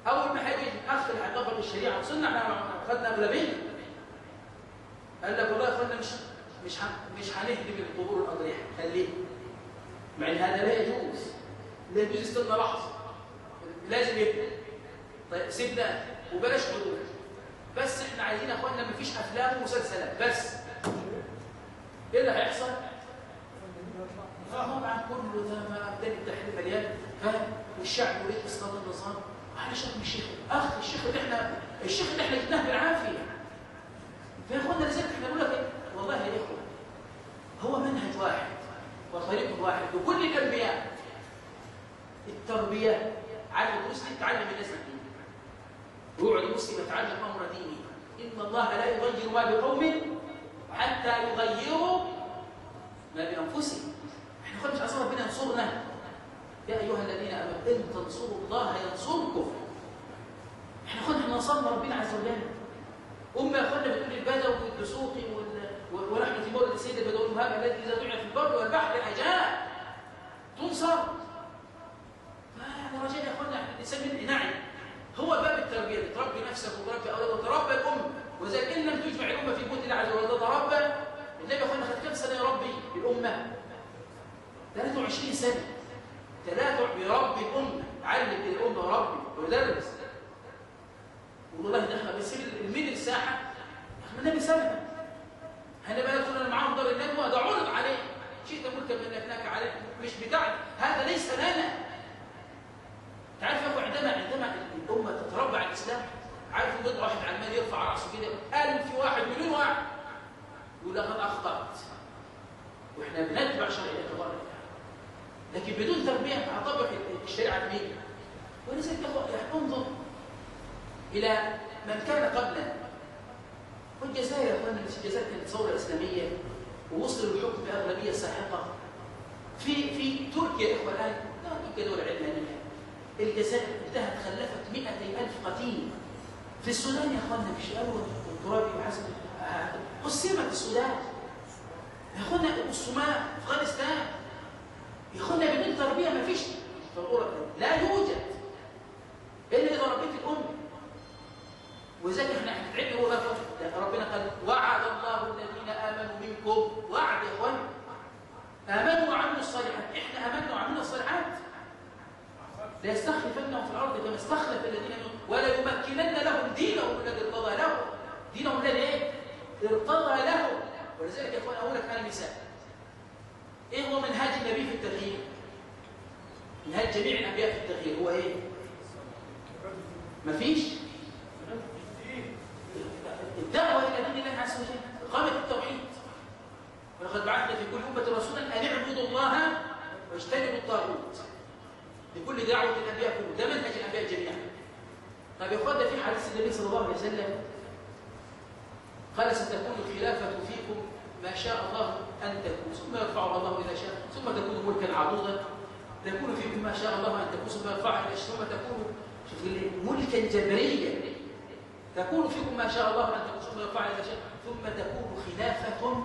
أول ما هيجي الاخ اللي هيطبق الشريعه وصلنا إحنا خدنا اغلبيه قال لك والله يا اخوانا مش مش مش هنهدم القبور الاضرحه خليه مع إن هذا لا يجوز. لا يجوز استنى لحظة. لازم يبدا طيب سيبنا وبلاش حضور بس إحنا عايزين يا اخوانا مفيش أفلام ومسلسلات بس. إيه اللي هيحصل؟ طبعا كله ده ما بدأ التحرير مليان. فاهم والشعب يريد إسقاط النظام. على شكل الشيخ أخ الشيخ اللي إحنا الشيخ اللي إحنا جبناه بالعافية. فيا إخوانا لذلك إحنا بنقول لك والله يا إخوة هو منهج واحد وطريق واحد وكل الانبياء التربية عارف المسلم تعلم الناس. ويقعد المسلم يتعلم أمر ديني إن الله لا يغير ما بقوم حتى يغيروا ما بأنفسهم. إحنا خلنا مش عايزين ربنا ينصرنا. يا أيها الذين آمنوا إن تنصروا الله ينصركم. إحنا إحنا نصرنا ربنا عز وجل. أمة يا اخوانا بتقول البدوي والدسوقي ونحن في مولد السيد البدوي المهاب الذي إذا دعي في البر والبحر اجاب تنصر. فاحنا رجاء يا اخوانا الانسان من نعم هو باب التربية تربي نفسك وتربي أولادك وتربى الام ولذلك إن لم تجمع الأمة في بيوت الله عز وجل تربى. النبي يا اخوانا خد كم سنة يربي الأمة. 23 سنة. ثلاثة بيربي الأمة. علم الأمة وربي ويدرس. والله دخل بيصير الميل الساحة. إحنا النبي سابنا إحنا بقى يدخل معاهم دار الندوه ده عرض عليه. شئت ملكا من ابنك عليه. مش بتاعك هذا ليس لنا. تعرف يا عندما عندما الأمة تتربى على الإسلام عارف يقول واحد عمال يرفع رأسه كده ألف واحد مليون واحد. يقول لقد أخطأت. وإحنا بنتبع شريعة الله لكن بدون تربية هطبق الشريعة مين؟ ولذلك يا انظر إلى من كان قبلنا والجزائر يا اخوانا الجزائر كانت ثورة إسلامية ووصلوا الحكم بأغلبية ساحقة. في في تركيا يا أخوان لا تركيا دولة علمانيه الجزائر انتهت خلفت 200000 قتيل. في السودان يا أخوانا مش أول الترابي وحسن قسمت السودان. يا أخوانا الصومال أفغانستان. يا أخوانا بدون تربيه ما فيش لا يوجد إلا إذا ربيت الام وذلك إحنا هنتعب هو ربنا قال وعد الله الذين آمنوا منكم. وعد يا اخوانا آمنوا وعملوا الصالحات. إحنا امنا وعملنا الصالحات. لا يستخلفنهم في الأرض كما استخلف الذين ولا يمكنن لهم دينهم الذي ارتضى لهم دينهم الذي إيه؟ ارتضى لهم ولذلك يا إخوان أقول لك أنا مثال إيه هو منهاج النبي في التغيير؟ منهاج جميع الأنبياء في التغيير هو إيه؟ مفيش الدعوه إلى دين الله عز وجل اقامه التوحيد ولقد بعثنا في كل امه رسولا ان اعبدوا الله واجتنبوا الطاغوت لكل دعوه الانبياء كله ده منهج الانبياء جميعا طب يا اخوانا في حديث النبي صلى الله عليه وسلم قال ستكون الخلافة فيكم ما شاء الله أن تكون ثم يرفعها الله إذا شاء ثم تكون ملكا عضوضا تكون فيكم ما شاء الله أن تكون ثم يرفعها إلى ثم تكون شوف ملكا جبريا تكون فيكم ما شاء الله أن يرفعها إلى شاء ثم تكون خلافة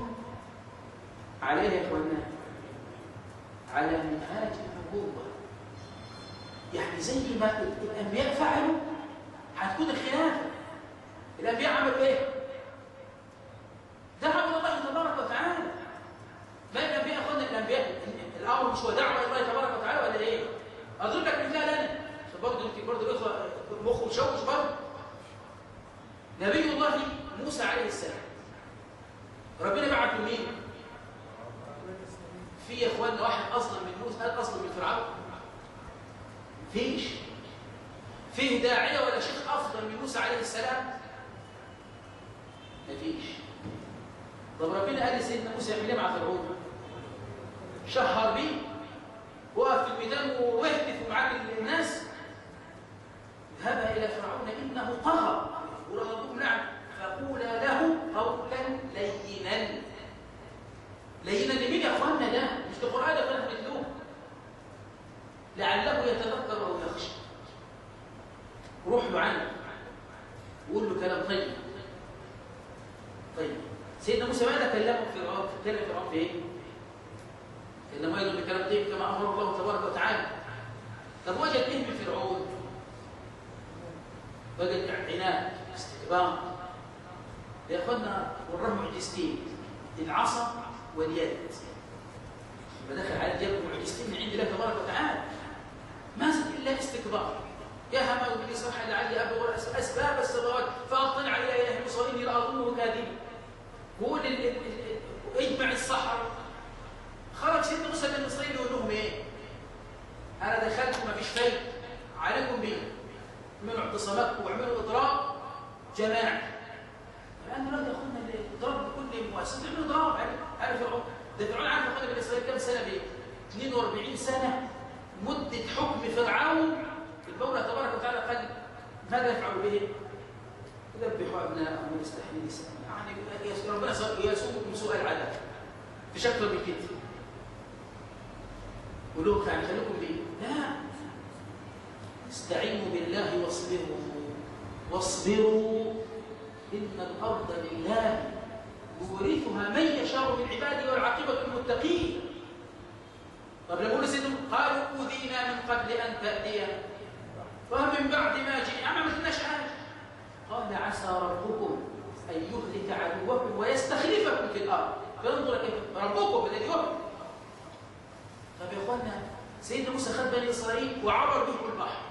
عليها يا إخواننا. على منهاج النبوة يعني زي ما الأنبياء فعلوا هتكون الخلافة الأنبياء عملوا إيه؟ دعوا الله تبارك وتعالى. ما الأنبياء أخوانا الأنبياء الأمر مش هو دعوة الله تبارك وتعالى ولا إيه؟ أظن لك مثال أنا برضه أنت برضه الإخوة مخه مشوش برضه. نبي الله موسى عليه السلام. ربنا بعته مين؟ في يا واحد أصلا من موسى قال أصلا من فرعون؟ فيش. فيه داعية ولا شيخ افضل من موسى عليه السلام؟ مفيش طب ربنا قال لسيدنا موسى يعمل إيه مع فرعون؟ شهر بيه وقف في الميدان واهتف معاك الناس. اذهبا إلى فرعون إنه طغى. وربكم نعم. فقولا له قولا لينا. لينا لمين يا اخوانا ده؟ مش ده قرآن يا اخوانا بنتلوه لعله يتذكر أو يخشى روح له عنه. وقول له كلام طيب. طيب. سيدنا موسى ماذا كلمه فرعون كلم فرعون إيه؟ كلمة أيضا بكلام طيب كما أمر الله تبارك وتعالى. طب وجد إيه من فرعون وجد عناد استكبار يا اخوانا والرب معجزتين العصا واليد فدخل على جاب معجزتين من عند الله تبارك وتعالى. ما زد إلا استكبار. يا هما بني صرح لعلي ابلغ أسباب السماوات. فأطلع على اله موسى اني لاظنه كاذبا. قول اجمع الصحراء. خرج سيدنا موسى بن اسرائيل يقول لهم إيه؟ أنا دخلت ما فيش فايده عليكم بيه اعملوا اعتصاماتكم واعملوا اضراب جماعي لأن لا ياخذنا الاضراب بكل مؤسسه اعملوا اضراب عارف فرعون ده فرعون عارف أخونا بني اسرائيل كم سنة؟ بيه؟ 42 سنة. مدة حكم فرعون. المولى تبارك وتعالى قال ماذا يفعل به؟ يذبح ابناءهم ويستحيي نساءهم يعني ربنا يسوقكم سوء العذاب. في شكل من كده ولوك يعني خليكم بيه لا. استعينوا بالله واصبروا. واصبروا إن الأرض لله يورثها من يشاء من عباده والعاقبة للمتقين. طب يقول سيدنا قالوا أوذينا من قبل أن تأتينا. ومن بعد ما جئنا ما عملناش حاجة قال عسى ربكم أن يهلك عدوكم ويستخلفكم في الأرض. فانظر كيف ربكم الذي يهلك. طب يا اخوانا سيدنا موسى خد بني إسرائيل وعبر بهم البحر.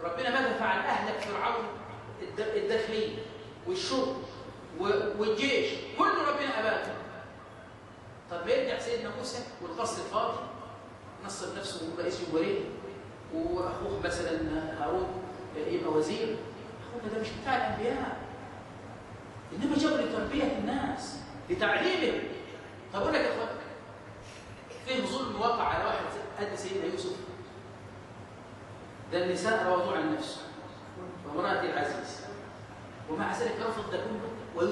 ربنا ماذا فعل أهلك فرعون الداخلية والشرب والجيش. كله ربنا اباده طب ما يرجع سيدنا موسى والقصر فاضي نصب نفسه رئيس جمهورية. وأخوه مثلا هارون يبقى وزير. اخونا ده مش بتاع الأنبياء. إنما جابوا لتربيه الناس لتعليمهم طب أقول لك يا اخوانا فيه ظلم وقع على واحد قد سيدنا يوسف ده النساء راودوه عن نفسه وامرأة العزيز. ومع ذلك رفض ده كله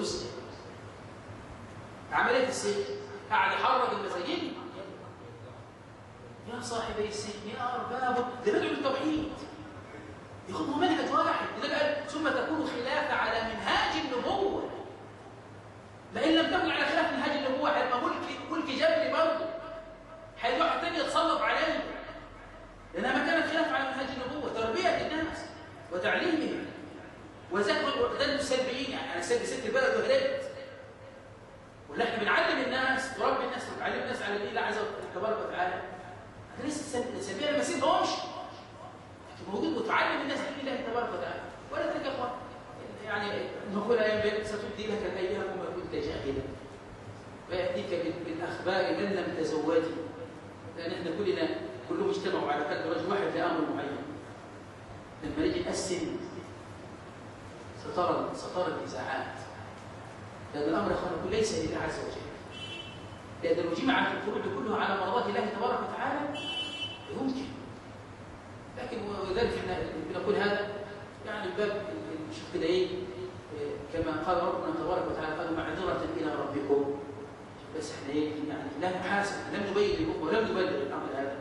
عملية السجن. قاعد يحرك المساجين يا صاحبي السجن يا أرباب. ده بدعو للتوحيد. ياخذوا منهج واحد. قال ثم تكون خلافة على منهاج النبوة. لئن لم تكن على خلاف منهاج النبوة هيبقى ملك ملك جبري برضه. هيجي واحد تاني يتسلط عليه. لانها ما كانت خلاف على منهج النبوة تربية الناس وتعليمهم. وذكر ده السلبيين يعني أنا سلبي ست البلد وهربت ولا إحنا بنعلم الناس وربي الناس ونعلم الناس على الله عز وجل تبارك وتعالى. أنا لسه سلبيه أنا ما سيبهمش لكن موجود وتعلم الناس دين تبارك وتعالى. ولا أخوان. يعني نقول أيام ستبدي لك الأيام وما كنت جاهلا. ويأتيك بالأخبار من لم تزودي لأن إحنا كلنا كلهم اجتمعوا على قلب رجل واحد لآمر معين. لما نيجي نقسم سترى سترى النزاعات. لأن الأمر اخوانا ليس لله عز وجل. لأن لو جمعت الفروع كلها على مرضات الله تبارك وتعالى يمكن. لكن ولذلك إحنا بنقول هذا كده إيه كما قال ربنا تبارك وتعالى قالوا معذرة إلى ربكم. بس إحنا إيه يعني لا نحاسب لم نبين لكم ولم نبلغ الأمر هذا.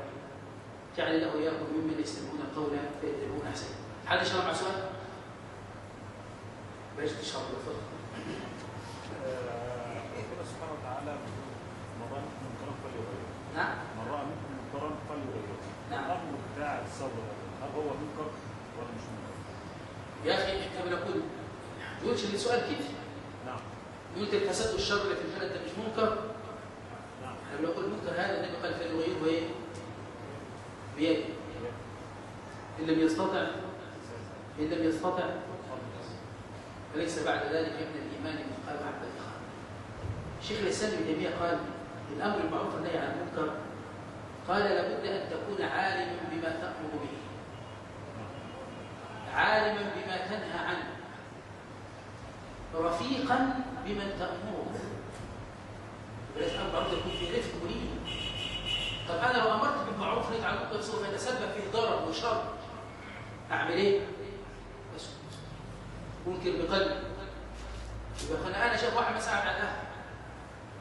جعل الله وإياكم ممن يستمعون القول فيتبعون أحسنه. حد يشرح مع سؤال؟ باش تشرح تفضل. ربنا سبحانه وتعالى من رأى منكم منكرا فليغيره نعم من رأى منكم منكرا فليغيره نعم. الأمر بتاع الصبر هل هو منكر ولا مش منكر؟ يا أخي إحنا بنقول ما تقولش ان السؤال كيف؟ نعم. قلت الفساد والشر اللي في البلد ده مش منكر؟ نعم. إحنا بنقول منكر هذا النبي قال فليغيره إيه؟ بيده ان لم يستطع ان لم يستطع فليس بعد ذلك من الإيمان من قال عبد الخالق شيخ الإسلام ابن تيمية قال الأمر بالمعروف والنهي عن المنكر قال لابد أن تكون عالما بما تأمر به. عالما بما تنهى عنه. رفيقا بمن تأمره. ولازم الامر بالمعروف يكون في رفق ولين طب أنا لو أمرت بالمعروف ونهيت عن المنكر سوف يتسبب فيه ضرر وشر أعمل إيه؟ اسكت منكر بقلبي. يبقى أنا أنا شايف واحد مثلا على القهوة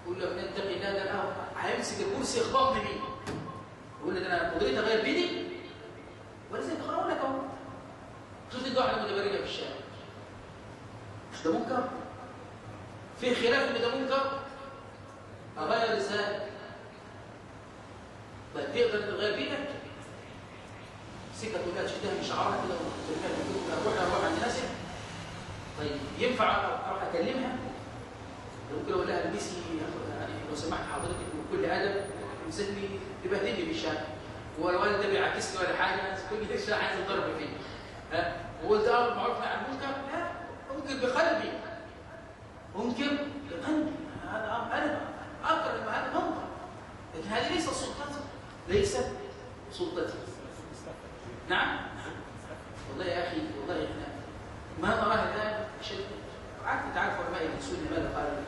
يقول له اتقي الله ده القهوة هيمسك الكرسي يخبطني بيه. يقول لي ده أنا قدرتي أغير بيدي ولا زي ما أقول لك أهو. شفت الدعاء المتبرجه في الشارع. مش ده منكر؟ في خلاف إن ده منكر؟ أغير إزاي طيب تقدر تغير بيدك سكه تقول لها تشدها من شعرها كده الكتب أروح أروح عند ناسها طيب ينفع أروح أكلمها؟ ممكن أقول لها البسي يعني لو سمحت حضرتك بكل أدب مسكني تبهدلني في الشارع ولا ولا ده بيعاكسني ولا حاجة كل الشارع عايز يضرب فيه ها؟ وقلت أمر معروف عن المنكر لا ممكن بقلبي ممكن؟ بقلبي هذا أمر أنا انكر ان هذا منكر لكن هذه ليست سلطتي ليست سلطتي. نعم. والله يا أخي والله إحنا ما نراه الان شيء عارف تعرف علماء السنة ماذا قالوا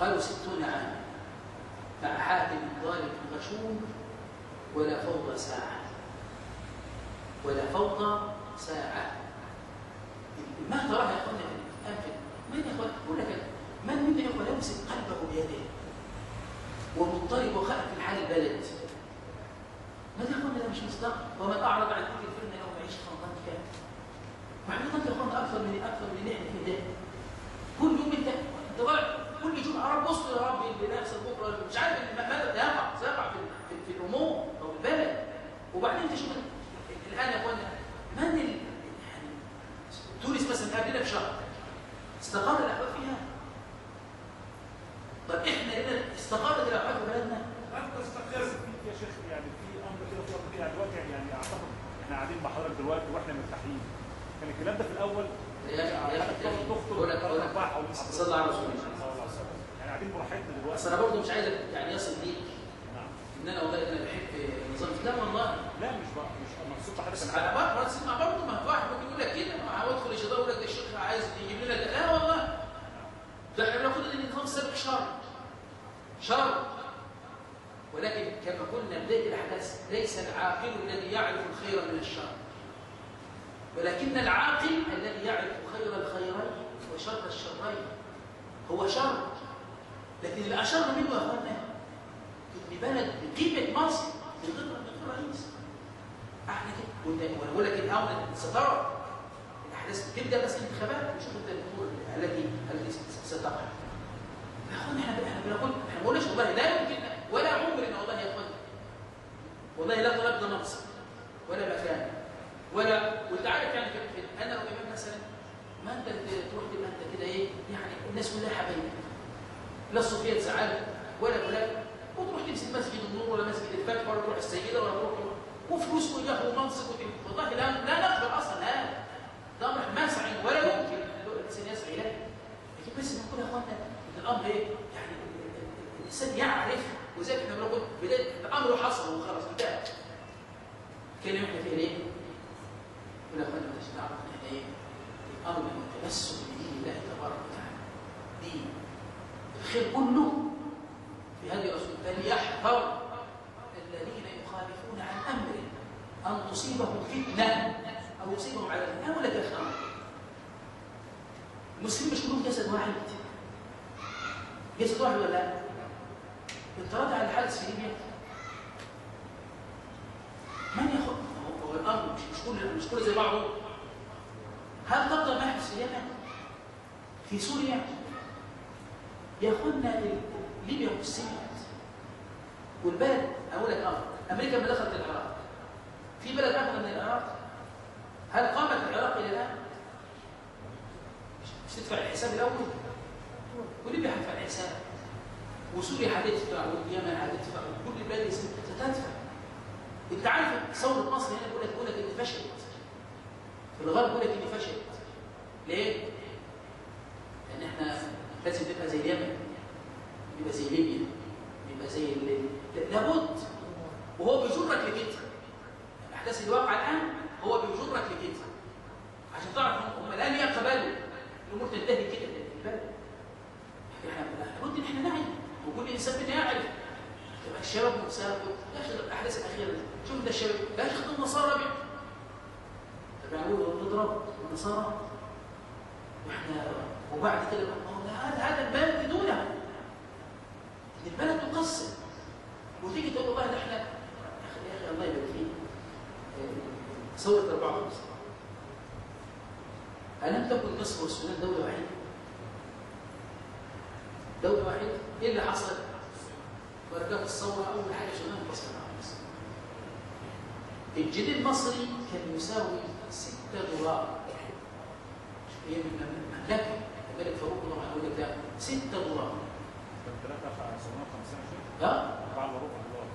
قالوا ستون عاما. مع حاكم ظالم غشوم ولا فوضى ساعة. ولا فوضى ساعة. ما تراه يا في من يا أقول لك من منا يا اخوانا يمسك قلبه بيده. ومضطرب وخائف من حال البلد. ماذا يقول ده مش مصدق ومن أعرض عن ذكر فان له معيشه ضنكا معلومات يا اخوان أكثر من أكثر من إحنا فيه ده كل يوم انت أنت كل جمعة رب اصبر يا رب اللي نفسك بكرة. مش عارف ماذا سيقع سيقع في, في, في الأمور أو البلد. وبعدين تشوف الآن يا اخوانا من. يعني تونس مثلا قبلنا بشهر استقر الاحوال فيها طب إحنا هنا استقرت الاحوال في بلدنا لم تستقر في يا شيخ يعني في أمر كده في أمر كده دلوقتي يعني يعني اعتقد إحنا قاعدين مع حضرتك دلوقتي وإحنا مرتاحين كان الكلام ده في الأول. صلى على رسول الله يعني قاعدين براحتنا دلوقتي. اصل أنا برضه مش عايز يعني يصل نعم إن أنا والله أنا بحب نظام الإسلام والله. لا مش بقى مش مقصود بحضرتك على بقى ما تسمع برضه ما واحد ممكن يقول لك كده ما هو ادخل الشيطان يقول لك ده الشيخ عايز يجيب لنا ده. لا والله. ده إحنا بناخد إن النظام سابق شر شر ولكن كما قلنا بداية الأحداث ليس العاقل الذي يعرف الخير من الشر. ولكن العاقل الذي يعرف خير الخيرين وشر الشرين هو شر. لكن الأشر منه يا أخوانا ان بلد بقيمة مصر غير من غير رئيس. أحنا كده. وأنا بقول لك الأول سترى. الأحداث تبدا بس انتخابات وشوف أنت الأمور التي التي ستقع. يا أخوانا إحنا إحنا بنقول إحنا ما بنقولش والله لا يمكن ولا عمرنا والله يا أخوانا. والله لا طلبنا منصب ولا مكان. ولا وانت عارف يعني أنا لو امام مثلا ما انت تروح تبقى انت كده إيه؟ يعني الناس كلها حبايبك. لا الصوفيه تزعلك ولا فلان وتروح تمسك مسجد النور ولا مسجد الفتح ولا تروح السيدة ولا تروح وفلوس وياه ومنصب والله لا لا نقبل أصلا هذا ده أمر ما يسعى ولا يمكن. ان الإنسان يسعى إليه. لكن بس نقول يا اخوانا إن الأمر إيه؟ يعني ال- ال- ال- الإنسان يعرف. وزي إحنا بنقول بدايه الأمر حصل وخلاص انتهى. كلمه إحنا فيها ليه؟ نعرف ان إحنا إيه؟ الأمر التمسك بدين الله تبارك وتعالى دين الخير كله في هذه الرسول فليحذر الذين يخالفون عن امره ان تصيبهم فتنه أو يصيبهم عذاب أنا أقول لك يا أخي المسلمين مش كلهم جسد واحد جسد واحد ولا لا؟ انت راضي على الحادث في ليبيا؟ من ياخذ هو- هو الامر مش مش كل مش كل زي بعضه هل تقدر ما يحدث في اليمن؟ في سوريا؟ يا اخوانا ال- ليبيا قسمت والبلد أقول لك أمر أمريكا لما دخلت العراق في بلد اخذ من العراق هل قامت العراق إلى الان؟ مش تدفع الحساب الأول وليبيا هتدفع الحساب وسوريا هتدفع واليمن هتدفع وكل البلاد ستدفع انت عارف ثوره مصر هنا بيقول لك بيقول لك ان فشلت في الغرب بيقول لك ان فشلت ليه؟ لأن إحنا لازم نبقى زي اليمن نبقى زي ليبيا نبقى زي ال- لابد وهو بيجرك لكده الاحداث اللي واقعه الان هو بيجرك لكده عشان تعرف هم الان يقبلوا الأمور تنتهي كده في البلد إحنا لابد ان إحنا نعي وكل انسان منا يعرف تبقى الشباب متسابق يا أخي الاحداث الاخيره دي شوف ده الشباب لا يا أخي دول نصارى بي طب يعملوا تضرب النصارى وإحنا وبعد كده بقى، ما هو ده هذا هذا البلد بدونها ان البلد تقسم وتيجي تقول والله ده إحنا يا أخي يا أخي الله يبارك فيك آه، ثوره 54 ألم تكن مصر والسودان دولة واحدة؟ دولة واحدة؟ إيه اللي حصل؟ بركات الثورة أول حاجة شغلنا انفصل عن مصر. الجنيه المصري كان يساوي 6 دولار. هي من المملكة الملك فاروق طبعا يقول لك ده 6 دولار. كان 3750 ها؟ 4 وربع دولار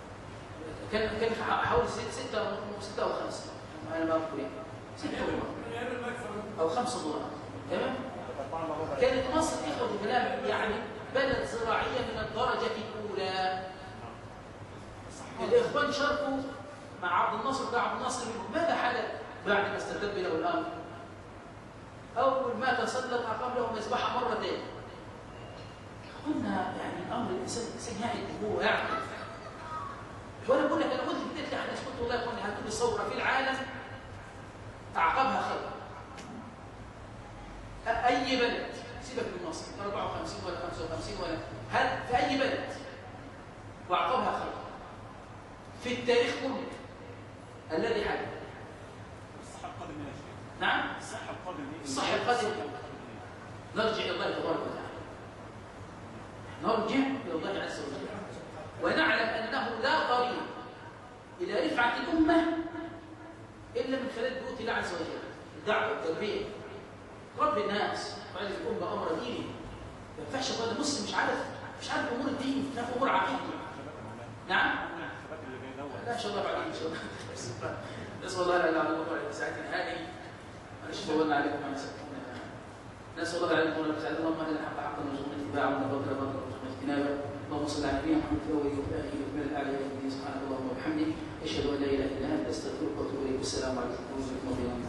كان كان حوالي 6 6 أو 5 أنا ما اذكر يعني 6 دولار أو 5 دولار تمام؟ كانت 4 وربع كانت مصر إخوة الكلام يعني بلد زراعية من الدرجة الأولى. الإخوان شاركوا مع عبد الناصر ده عبد الناصر ماذا حدث بعد ما استتب له الأمر؟ أول ما تسلط أقام له مذبحة مرتين قلنا يعني الأمر الإنسان الإنسان يعي هو يعرف وأنا بقول لك أنا قلت في بداية الأحداث قلت والله يا إخواني هتكون ثورة في العالم أعقبها خير. أي بلد؟ سيبك من مصر 54 ولا 55 ولا هل في أي بلد؟ وأعقبها خير في التاريخ كله. الذي حدث. الصح القادم يا شيخ؟ نعم؟ الصح القادم إيه؟ الصح القادم. نرجع إلى الله تبارك وتعالى. نرجع إلى الله عز وجل. ونعلم أنه لا طريق إلى رفعة الامه إلا من خلال بيوت الله عز وجل. الدعوه والتربيه رب الناس وعلم الأمة أمر ديني. ما ينفعش يقول مسلم مش عارف مش عارف أمور الدين لا أمور عقيده نعم؟ لا إن شاء الله بعدين إن شاء الله. نسأل الله لا إله إلا الله ساعتنا هذه معلش طولنا عليكم ما مسكنا نسأل الله إلا الله ساعتنا اللهم اهدنا الحق حقا وارزقنا اتباعه والباطل باطلا وارزقنا اجتنابه. اللهم صل على نبينا محمد في الأول وفي الآخر وفي الاعلى والدين سبحانك اللهم وبحمدك أشهد أن لا إله إلا أنت أستغفرك وأتوب إليك. والسلام عليكم ورحمة الله وبركاته.